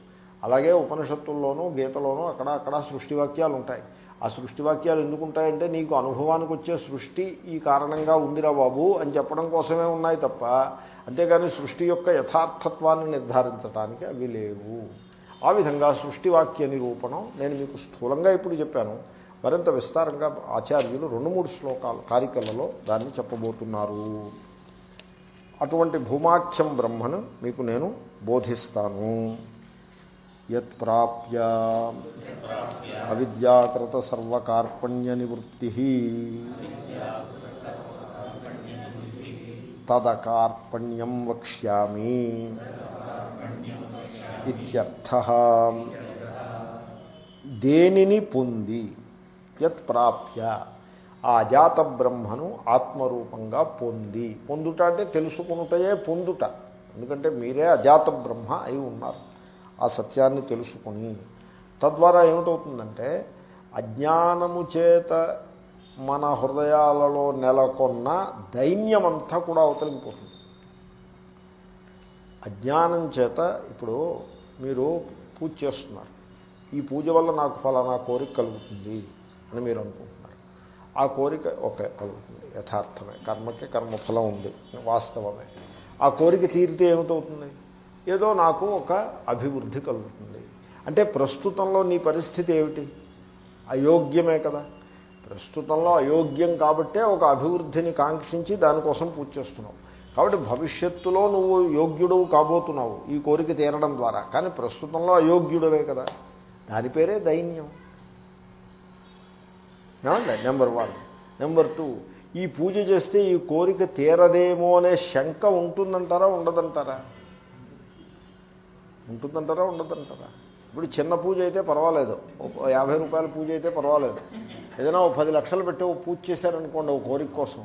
అలాగే ఉపనిషత్తుల్లోనూ గీతలోనూ అక్కడ అక్కడ సృష్టి వాక్యాలు ఉంటాయి. ఆ సృష్టి వాక్యాలు ఎందుకు నీకు అనుభవానికి వచ్చే సృష్టి ఈ కారణంగా ఉందిరా బాబు అని చెప్పడం కోసమే ఉన్నాయి తప్ప అంతేగాని సృష్టి యొక్క యథార్థత్వాన్ని నిర్ధారించడానికి అవి లేవు. ఆ విధంగా సృష్టివాక్య నిరూపణం నేను మీకు స్థూలంగా ఇప్పుడు చెప్పాను. మరింత విస్తారంగా ఆచార్యులు రెండు మూడు శ్లోకాలు కారికలలో దాన్ని చెప్పబోతున్నారు. అటువంటి భూమాఖ్యం బ్రహ్మను మీకు నేను బోధిస్తాను. యత్ ప్రాప్య అవిద్యాకృత సర్వకార్పణ్య నివృత్తి. తదకార్పణ్యం వక్ష్యామి. ఇత్యర్థ దేనిని పొంది యత్ ప్రాప్య ఆ బ్రహ్మను ఆత్మరూపంగా పొంది పొందుట అంటే తెలుసుకునుటయే పొందుట। ఎందుకంటే మీరే అజాత బ్రహ్మ అయి ఉన్నారు ఆ సత్యాన్ని తెలుసుకుని। తద్వారా ఏమిటవుతుందంటే అజ్ఞానము చేత మన హృదయాలలో నెలకొన్న దైన్యమంతా కూడా అవతలిపోతుంది అజ్ఞానం చేత ఇప్పుడు మీరు పూజ చేస్తున్నారు. ఈ పూజ వల్ల నాకు ఫలానా కోరిక కలుగుతుంది అని మీరు అనుకుంటున్నారు. ఆ కోరిక ఓకే కలుగుతుంది. యథార్థమే. కర్మకి కర్మఫలం ఉంది వాస్తవమే. ఆ కోరిక తీరితే ఏమిటవుతుంది? ఏదో నాకు ఒక అభివృద్ధి కలుగుతుంది. అంటే ప్రస్తుతంలో నీ పరిస్థితి ఏమిటి? అయోగ్యమే కదా. ప్రస్తుతంలో అయోగ్యం కాబట్టే ఒక అభివృద్ధిని కాంక్షించి దానికోసం పూజ చేస్తున్నావు. కాబట్టి భవిష్యత్తులో నువ్వు యోగ్యుడు కాబోతున్నావు ఈ కోరిక తీరడం ద్వారా. కానీ ప్రస్తుతంలో అయోగ్యుడవే కదా. దాని పేరే దైన్యం. ఏమండి? నెంబర్ వన్ నెంబర్ టూ ఈ పూజ చేస్తే ఈ కోరిక తీరదేమో అనే శంక ఉంటుందంటారా ఉండదంటారా? ఉంటుందంటారా ఉండదంటారా? ఇప్పుడు చిన్న పూజ అయితే పర్వాలేదు. యాభై రూపాయల పూజ అయితే పర్వాలేదు. ఏదైనా ఓ పది లక్షలు పెట్టి ఓ పూజ చేశారనుకోండి ఓ కోరిక కోసం.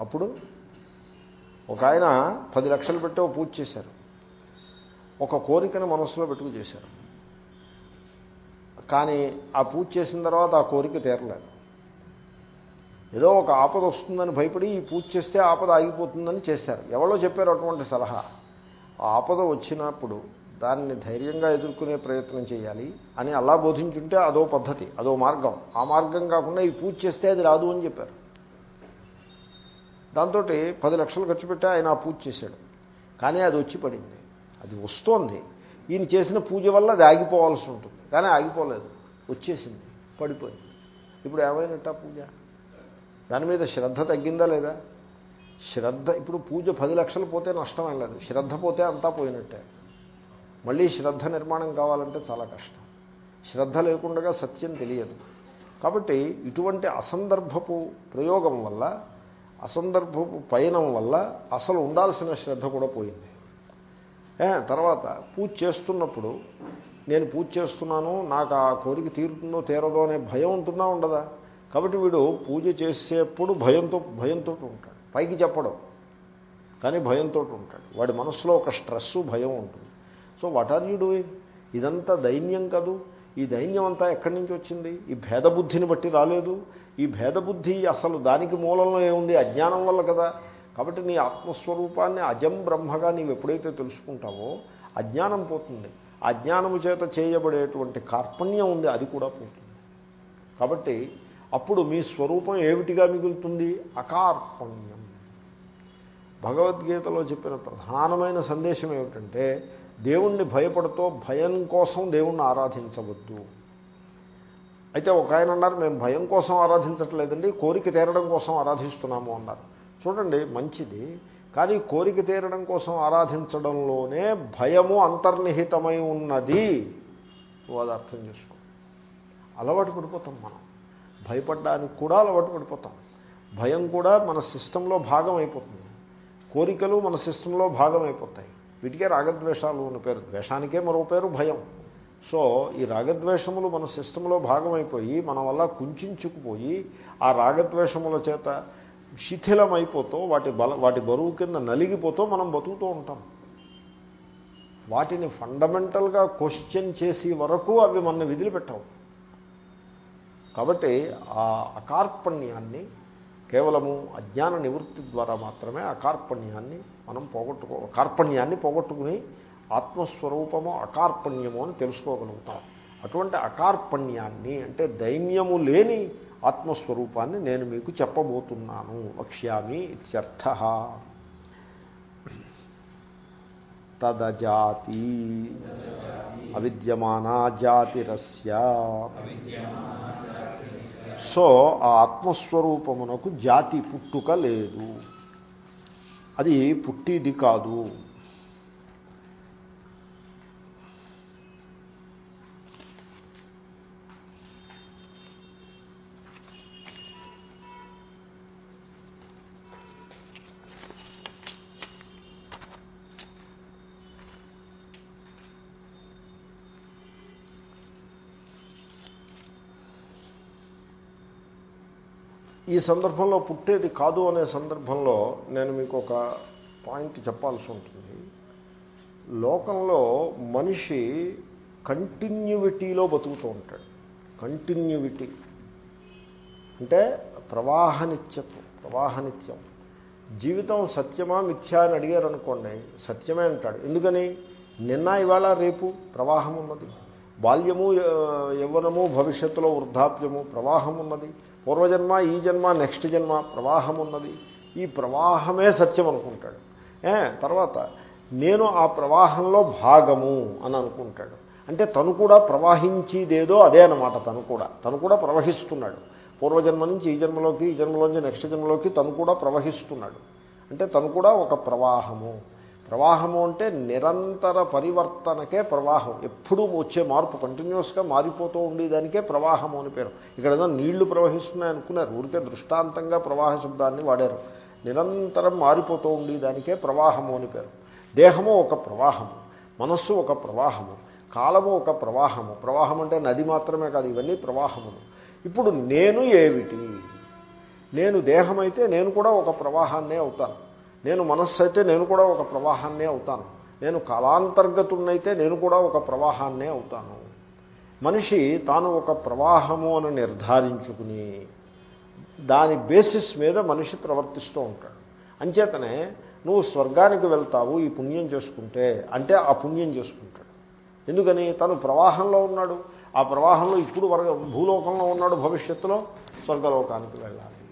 అప్పుడు ఒక ఆయన పది లక్షలు పెట్టి ఓ పూజ చేశారు. ఒక కోరికను మనసులో పెట్టుకు చేశారు. కానీ ఆ పూజ చేసిన తర్వాత ఆ కోరిక తీరలేదు. ఏదో ఒక ఆపద వస్తుందని భయపడి ఈ పూజ చేస్తే ఆపద ఆగిపోతుందని చేశారు. ఎవరో చెప్పారు అటువంటి సలహా. ఆ ఆపద వచ్చినప్పుడు దాన్ని ధైర్యంగా ఎదుర్కొనే ప్రయత్నం చేయాలి అని అలా బోధించుంటే అదో పద్ధతి అదో మార్గం. ఆ మార్గం కాకుండా ఈ పూజ చేస్తే అది రాదు అని చెప్పారు. దాంతో పది లక్షలు ఖర్చు పెట్టి ఆయన ఆ పూజ చేశాడు. కానీ అది వచ్చి పడింది. అది వస్తోంది. ఈయన చేసిన పూజ వల్ల అది ఆగిపోవాల్సి ఉంటుంది. కానీ ఆగిపోలేదు. వచ్చేసింది. పడిపోయింది. ఇప్పుడు ఏమైనట్ట పూజ? దాని మీద శ్రద్ధ తగ్గిందా లేదా? శ్రద్ధ ఇప్పుడు పూజ పది లక్షలు పోతే నష్టం లేదు. శ్రద్ధ పోతే అంతా పోయినట్టే. మళ్ళీ శ్రద్ధ నిర్మాణం కావాలంటే చాలా కష్టం. శ్రద్ధ లేకుండా సత్యం తెలియదు. కాబట్టి ఇటువంటి అసందర్భపు ప్రయోగం వల్ల అసందర్భపు పయనం వల్ల అసలు ఉండాల్సిన శ్రద్ధ కూడా పోయింది. తర్వాత పూజ చేస్తున్నప్పుడు నేను పూజ చేస్తున్నాను నాకు ఆ కోరిక తీరుతుందో తీరదో అనే భయం ఉంటుందా ఉండదా? కాబట్టి వీడు పూజ చేసేప్పుడు భయంతో భయంతో ఉంటాడు. పైకి చెప్పడం. కానీ భయంతో ఉంటాడు. వాడి మనసులో ఒక స్ట్రెస్సు భయం ఉంటుంది. So what are you doing ఇదంతా దైన్యం కదూ? ఈ దైన్యం అంతా ఎక్కడి నుంచి వచ్చింది? ఈ భేదబుద్ధిని బట్టి రాలేదు? ఈ భేదబుద్ధి అసలు దానికి మూలంలో ఏముంది? అజ్ఞానం వల్ల కదా. కాబట్టి నీ ఆత్మస్వరూపాన్ని అజం బ్రహ్మగా నీవు ఎప్పుడైతే తెలుసుకుంటావో అజ్ఞానం పోతుంది. అజ్ఞానము చేత చేయబడేటువంటి కార్పణ్యం ఉంది అది కూడా పోతుంది. కాబట్టి అప్పుడు మీ స్వరూపం ఏమిటిగా మిగులుతుంది? అకార్పణ్యం. భగవద్గీతలో చెప్పిన ప్రధానమైన సందేశం ఏమిటంటే దేవుణ్ణి భయపడుతూ భయం కోసం దేవుణ్ణి ఆరాధించవద్దు. అయితే ఒక ఆయన అన్నారు మేము భయం కోసం ఆరాధించట్లేదండి కోరిక తీరడం కోసం ఆరాధిస్తున్నాము అన్నారు. చూడండి మంచిది కానీ కోరిక తీరడం కోసం ఆరాధించడంలోనే భయము అంతర్నిహితమై ఉన్నది. అది అర్థం చేసుకో. అలవాటు పడిపోతాం మనం. భయపడడానికి కూడా అలవాటు పడిపోతాం. భయం కూడా మన సిస్టంలో భాగం అయిపోతుంది. కోరికలు మన సిస్టంలో భాగం అయిపోతాయి. వీటికే రాగద్వేషాలు ఉన్న పేరు. ద్వేషానికే మరో పేరు భయం. సో ఈ రాగద్వేషములు మన సిస్టంలో భాగమైపోయి మన వల్ల కుంచుకుపోయి ఆ రాగద్వేషముల చేత శిథిలమైపోతూ వాటి బల వాటి బరువు కింద నలిగిపోతూ మనం బతుకుతూ ఉంటాం. వాటిని ఫండమెంటల్గా క్వశ్చన్ చేసే వరకు అవి మన విధులు కాబట్టి ఆ అకార్పణ్యాన్ని కేవలము అజ్ఞాన నివృత్తి ద్వారా మాత్రమే అకార్పణ్యాన్ని మనం పోగొట్టుకో కార్పణ్యాన్ని పోగొట్టుకుని ఆత్మస్వరూపము అకార్పణ్యము అని తెలుసుకోగలుగుతాం. అటువంటి అకార్పణ్యాన్ని అంటే దైన్యము లేని ఆత్మస్వరూపాన్ని నేను మీకు చెప్పబోతున్నాను. వక్ష్యామి ఇత్యర్థ తదజాతి. అవిద్యమానా జాతిరస్య. సో ఆ ఆత్మస్వరూపమునకు జాతి పుట్టుక లేదు. అది పుట్టిది కాదు. ఈ సందర్భంలో పుట్టేది కాదు అనే సందర్భంలో నేను మీకు ఒక పాయింట్ చెప్పాల్సి ఉంటుంది. లోకంలో మనిషి కంటిన్యూవిటీలో బతుకుతూ ఉంటాడు. కంటిన్యూవిటీ అంటే ప్రవాహనిత్యత్వం ప్రవాహనిత్యం. జీవితం సత్యమా మిథ్యా అని అడిగారు అనుకోండి సత్యమే అంటాడు. ఎందుకని? నిన్న ఇవాళ రేపు ప్రవాహం ఉన్నది బాల్యము యవ్వనము భవిష్యత్తులో వృద్ధాప్యము ప్రవాహం ఉన్నది పూర్వజన్మ ఈ జన్మ నెక్స్ట్ జన్మ ప్రవాహం ఉన్నది. ఈ ప్రవాహమే సత్యం అనుకుంటాడు. ఏ తర్వాత నేను ఆ ప్రవాహంలో భాగము అని అనుకుంటాడు. అంటే తను కూడా ప్రవహించేదేదో అదే అనమాట తను కూడా. తను కూడా ప్రవహిస్తున్నాడు. పూర్వజన్మ నుంచి ఈ జన్మలోకి ఈ జన్మలోంచి నెక్స్ట్ జన్మలోకి తను కూడా ప్రవహిస్తున్నాడు. అంటే తను కూడా ఒక ప్రవాహము. ప్రవాహము అంటే నిరంతర పరివర్తనకే ప్రవాహం. ఎప్పుడూ వచ్చే మార్పు కంటిన్యూస్గా మారిపోతూ ఉండేదానికే ప్రవాహము అని పేరు. ఇక్కడ ఏదో నీళ్ళు ప్రవహిస్తున్నాయి అనుకున్నారు. ఊరికే దృష్టాంతంగా ప్రవాహ శబ్దాన్ని వాడారు. నిరంతరం మారిపోతూ ఉండేదానికే ప్రవాహము అని పేరు. దేహము ఒక ప్రవాహము మనస్సు ఒక ప్రవాహము కాలము ఒక ప్రవాహము. ప్రవాహం అంటే నది మాత్రమే కాదు ఇవన్నీ ప్రవాహములు. ఇప్పుడు నేను ఏమిటి? నేను దేహమైతే నేను కూడా ఒక ప్రవాహాన్నే అవుతాను. నేను మనస్సు అయితే నేను కూడా ఒక ప్రవాహాన్నే అవుతాను. నేను కాలాంతర్గతున్నైతే నేను కూడా ఒక ప్రవాహాన్నే అవుతాను. మనిషి తాను ఒక ప్రవాహము అని నిర్ధారించుకుని దాని బేసిస్ మీద మనిషి ప్రవర్తిస్తూ ఉంటాడు. అంచేతనే నువ్వు స్వర్గానికి వెళ్తావు ఈ పుణ్యం చేసుకుంటే అంటే ఆ పుణ్యం చేసుకుంటాడు. ఎందుకని? తను ప్రవాహంలో ఉన్నాడు. ఆ ప్రవాహంలో ఇప్పుడు వర్గ భూలోకంలో ఉన్నాడు భవిష్యత్తులో స్వర్గలోకానికి వెళ్ళాలి.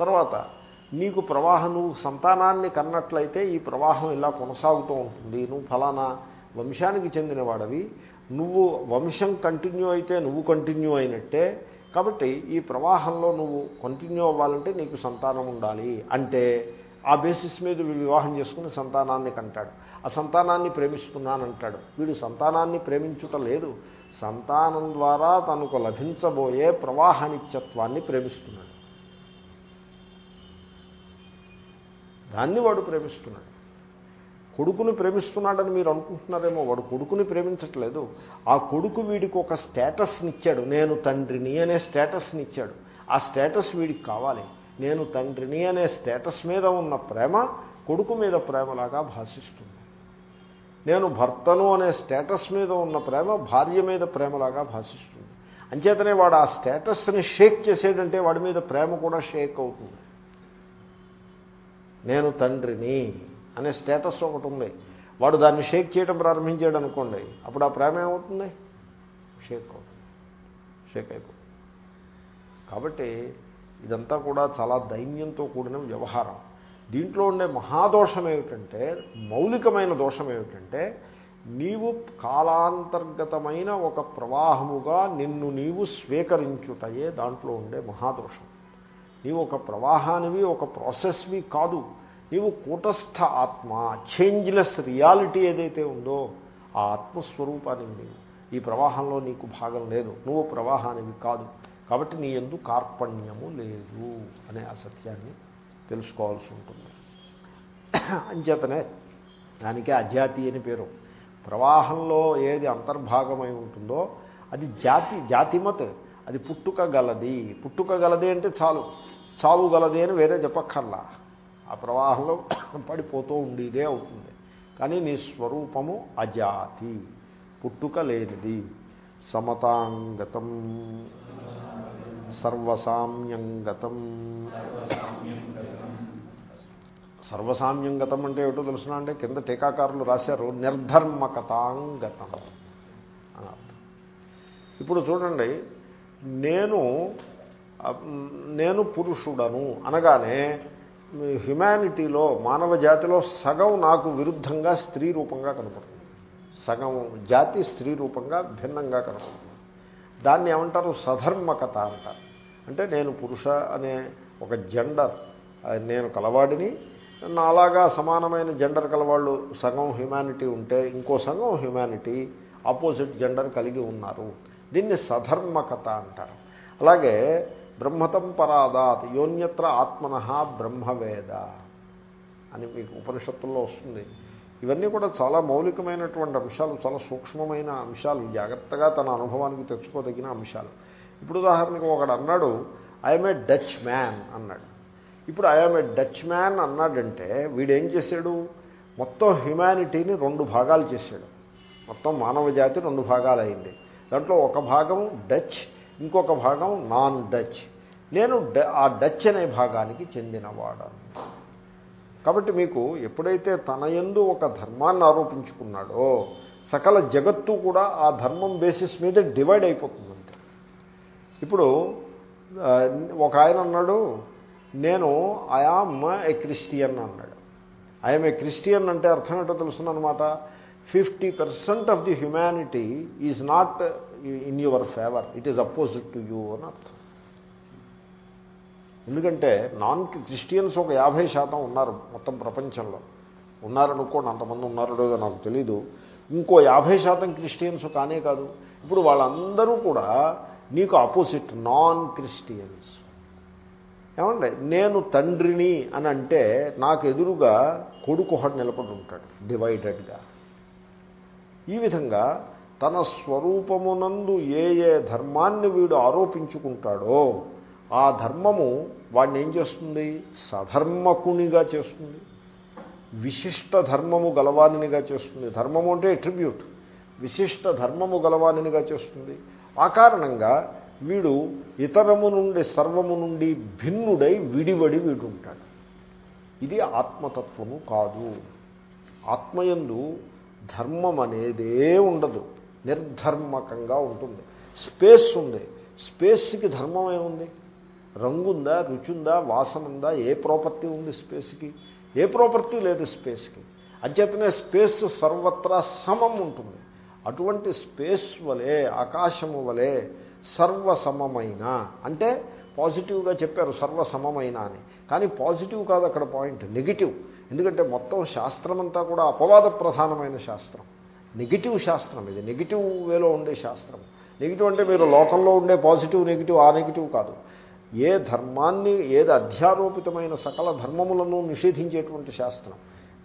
తర్వాత నీకు ప్రవాహం నువ్వు సంతానాన్ని కన్నట్లయితే ఈ ప్రవాహం ఇలా కొనసాగుతూ ఉంటుంది. నువ్వు ఫలానా వంశానికి చెందినవాడవి. నువ్వు వంశం కంటిన్యూ అయితే నువ్వు కంటిన్యూ అయినట్టే. కాబట్టి ఈ ప్రవాహంలో నువ్వు కంటిన్యూ అవ్వాలంటే నీకు సంతానం ఉండాలి అంటే ఆ బేసిస్ మీద వీడు వివాహం చేసుకుని సంతానాన్ని కంటాడు. ఆ సంతానాన్ని ప్రేమిస్తున్నానంటాడు. వీడు సంతానాన్ని ప్రేమించుట లేదు. సంతానం ద్వారా తనకు లభించబోయే ప్రవాహనిత్యత్వాన్ని ప్రేమిస్తున్నాడు. దాన్ని వాడు ప్రేమిస్తున్నాడు. కొడుకుని ప్రేమిస్తున్నాడని మీరు అనుకుంటున్నారేమో వాడు కొడుకుని ప్రేమించట్లేదు. ఆ కొడుకు వీడికి ఒక స్టేటస్ని ఇచ్చాడు. నేను తండ్రిని అనే స్టేటస్ని ఇచ్చాడు. ఆ స్టేటస్ వీడికి కావాలి. నేను తండ్రిని అనే స్టేటస్ మీద ఉన్న ప్రేమ కొడుకు మీద ప్రేమలాగా భాషిస్తుంది. నేను భర్తను అనే స్టేటస్ మీద ఉన్న ప్రేమ భార్య మీద ప్రేమలాగా భాషిస్తుంది. అంచేతనే వాడు ఆ స్టేటస్ని షేక్ చేసేటంటే వాడి మీద ప్రేమ కూడా షేక్ అవుతుంది. నేను తండ్రిని అనే స్టేటస్ ఒకటి ఉంది. వాడు దాన్ని షేక్ చేయడం ప్రారంభించాడు అనుకోండి అప్పుడు ఆ ప్రేమ ఏమవుతుంది? షేక్ అవుతుంది. షేక్ అయిపోతుంది. కాబట్టి ఇదంతా కూడా చాలా దైన్యంతో కూడిన వ్యవహారం. దీంట్లో ఉండే మహాదోషం ఏమిటంటే మౌలికమైన దోషం ఏమిటంటే నీవు కాలాంతర్గతమైన ఒక ప్రవాహముగా నిన్ను నీవు స్వీకరించుటయే దాంట్లో ఉండే మహాదోషం. నీవు ఒక ప్రవాహానివి ఒక ప్రాసెస్వి కాదు. నీవు కూటస్థ ఆత్మ చేంజ్లెస్ రియాలిటీ ఏదైతే ఉందో ఆ ఆత్మస్వరూపానికి నీవు. ఈ ప్రవాహంలో నీకు భాగం లేదు. నువ్వు ప్రవాహానివి కాదు. కాబట్టి నీ ఎందు కార్పణ్యము లేదు అనే ఆ సత్యాన్ని తెలుసుకోవాల్సి ఉంటుంది. అంచేతనే దానికే అజాతి అని పేరు. ప్రవాహంలో ఏది అంతర్భాగమై ఉంటుందో అది జాతి జాతిమత్. అది పుట్టుక గలది. పుట్టుక గలది అంటే చాలు. చావు గలది అని వేరే చెప్పక్కర్లా. ఆ ప్రవాహంలో పడిపోతూ ఉండేదే అవుతుంది. కానీ నీ స్వరూపము అజాతి పుట్టుక లేనిది. సమతాంగతం సర్వసామ్యంగతం. సర్వసామ్యంగతం అంటే ఏమిటో తెలుసునా అంటే కింద టీకాకారులు రాశారు నిర్ధర్మకతాంగతం. అని ఇప్పుడు చూడండి నేను నేను పురుషుడను అనగానే హ్యుమానిటీలో మానవ జాతిలో సగం నాకు విరుద్ధంగా స్త్రీ రూపంగా కనపడుతుంది. సగం జాతి స్త్రీ రూపంగా భిన్నంగా కనపడుతుంది. దాన్ని ఏమంటారు? సధర్మకత అంటారు. అంటే నేను పురుష అనే ఒక జెండర్ నేను కలవాడిని. నాలాగా సమానమైన జెండర్ కలవాళ్ళు సగం హ్యుమానిటీ ఉంటే ఇంకో సగం హ్యుమానిటీ ఆపోజిట్ జెండర్ కలిగి ఉన్నారు. దీన్ని సధర్మకత అంటారు. అలాగే బ్రహ్మతం పరాదాత్ యోన్యత్ర ఆత్మన బ్రహ్మవేద అని మీకు ఉపనిషత్తుల్లో వస్తుంది. ఇవన్నీ కూడా చాలా మౌలికమైనటువంటి అంశాలు చాలా సూక్ష్మమైన అంశాలు జాగ్రత్తగా తన అనుభవానికి తెచ్చుకోదగిన అంశాలు. ఇప్పుడు ఉదాహరణకు ఒకడు అన్నాడు ఐఎమ్ ఏ డచ్ మ్యాన్ అన్నాడు. ఇప్పుడు ఐఎమ్ ఏ డచ్ మ్యాన్ అన్నాడంటే వీడేం చేశాడు? మొత్తం హ్యుమానిటీని రెండు భాగాలు చేశాడు. మొత్తం మానవ జాతి రెండు భాగాలు అయింది దాంట్లో ఒక భాగం డచ్ ఇంకొక భాగం నాన్ డచ్ నేను ఆ డచ్ అనే భాగానికి చెందినవాడను. కాబట్టి మీకు ఎప్పుడైతే తన ఎందు ఒక ధర్మాన్ని ఆరోపించుకున్నాడో సకల జగత్తు కూడా ఆ ధర్మం బేసిస్ మీద డివైడ్ అయిపోతుందంటే. ఇప్పుడు ఒక ఆయన అన్నాడు నేను ఐఆమ్ ఏ క్రిస్టియన్ అన్నాడు. ఐఎమ్ ఏ క్రిస్టియన్ అంటే అర్థం ఏంటో తెలుసునమాట fifty percent of the humanity is not in your favour it is opposite to you అని అర్థం ఎందుకంటే నాన్ క్రిస్టియన్స్ ఒక యాభై శాతం ఉన్నారు మొత్తం ప్రపంచంలో. ఉన్నారనుకోండి అంతమంది ఉన్నారో లేదో నాకు తెలీదు. ఇంకో యాభై శాతం క్రిస్టియన్స్ కానే కాదు. ఇప్పుడు వాళ్ళందరూ కూడా నీకు ఆపోజిట్ నాన్ క్రిస్టియన్స్ ఏమండి? నేను తండ్రిని అని అంటే నాకు ఎదురుగా కొడుకు ఒకటి నిలబడి ఉంటాడు డివైడెడ్గా ఈ విధంగా తన స్వరూపమునందు ఏ ఏ ధర్మాన్ని వీడు ఆరోపించుకుంటాడో ఆ ధర్మము వాడిని ఏం చేస్తుంది? సధర్మకునిగా చేస్తుంది. విశిష్ట ధర్మము గలవానినిగా చేస్తుంది. ధర్మము అంటే ఎట్రిబ్యూట్ విశిష్ట ధర్మము గలవానినిగా చేస్తుంది. ఆ కారణంగా వీడు ఇతరము నుండి సర్వము నుండి భిన్నుడై విడివడి వీడుంటాడు. ఇది ఆత్మతత్వము కాదు. ఆత్మయందు ధర్మం అనేదే ఉండదు. నిర్ధర్మకంగా ఉంటుంది. స్పేస్ ఉంది. స్పేస్కి ధర్మం ఏముంది? రంగుందా రుచుందా వాసన ఉందా ఏ ప్రాపర్టీ ఉంది స్పేస్కి? ఏ ప్రాపర్టీ లేదు స్పేస్కి. అంచేతనే స్పేస్ సర్వత్రా సమం ఉంటుంది. అటువంటి స్పేస్ వలె ఆకాశము వలె సర్వసమమైన. అంటే పాజిటివ్గా చెప్పారు సర్వసమమైన అని. కానీ పాజిటివ్ కాదు అక్కడ పాయింట్ నెగిటివ్. ఎందుకంటే మొత్తం శాస్త్రం అంతా కూడా అపవాద ప్రధానమైన శాస్త్రం. నెగిటివ్ శాస్త్రం ఇది నెగిటివ్ వేలో ఉండే శాస్త్రం. నెగిటివ్ అంటే మీరు లోకంలో ఉండే పాజిటివ్ నెగిటివ్ ఆ నెగిటివ్ కాదు. ఏ ధర్మాన్ని ఏది అధ్యారోపితమైన సకల ధర్మములను నిషేధించేటువంటి శాస్త్రం.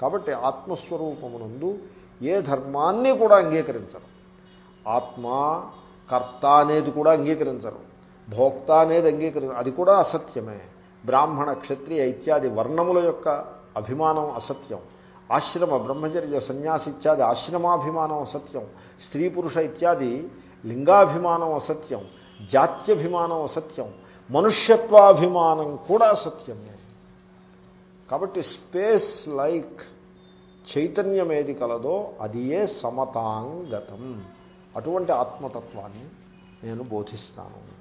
కాబట్టి ఆత్మస్వరూపమునందు ఏ ధర్మాన్ని కూడా అంగీకరించరు. ఆత్మ కర్త అనేది కూడా అంగీకరించరు. భోక్త అనేది అంగీకరించరు అది కూడా అసత్యమే. బ్రాహ్మణ క్షత్రియ ఇత్యాది వర్ణముల యొక్క అభిమానం అసత్యం. ఆశ్రమ బ్రహ్మచర్య సన్యాసి ఇత్యాది ఆశ్రమాభిమానం అసత్యం. స్త్రీ పురుష ఇత్యాది లింగాభిమానం అసత్యం. జాత్యభిమానం అసత్యం. మనుష్యత్వాభిమానం కూడా అసత్యమే. కాబట్టి స్పేస్ లైక్ చైతన్యం ఏది కలదో అది ఏ సమతాంగతం. అటువంటి ఆత్మతత్వాన్ని నేను బోధిస్తాను.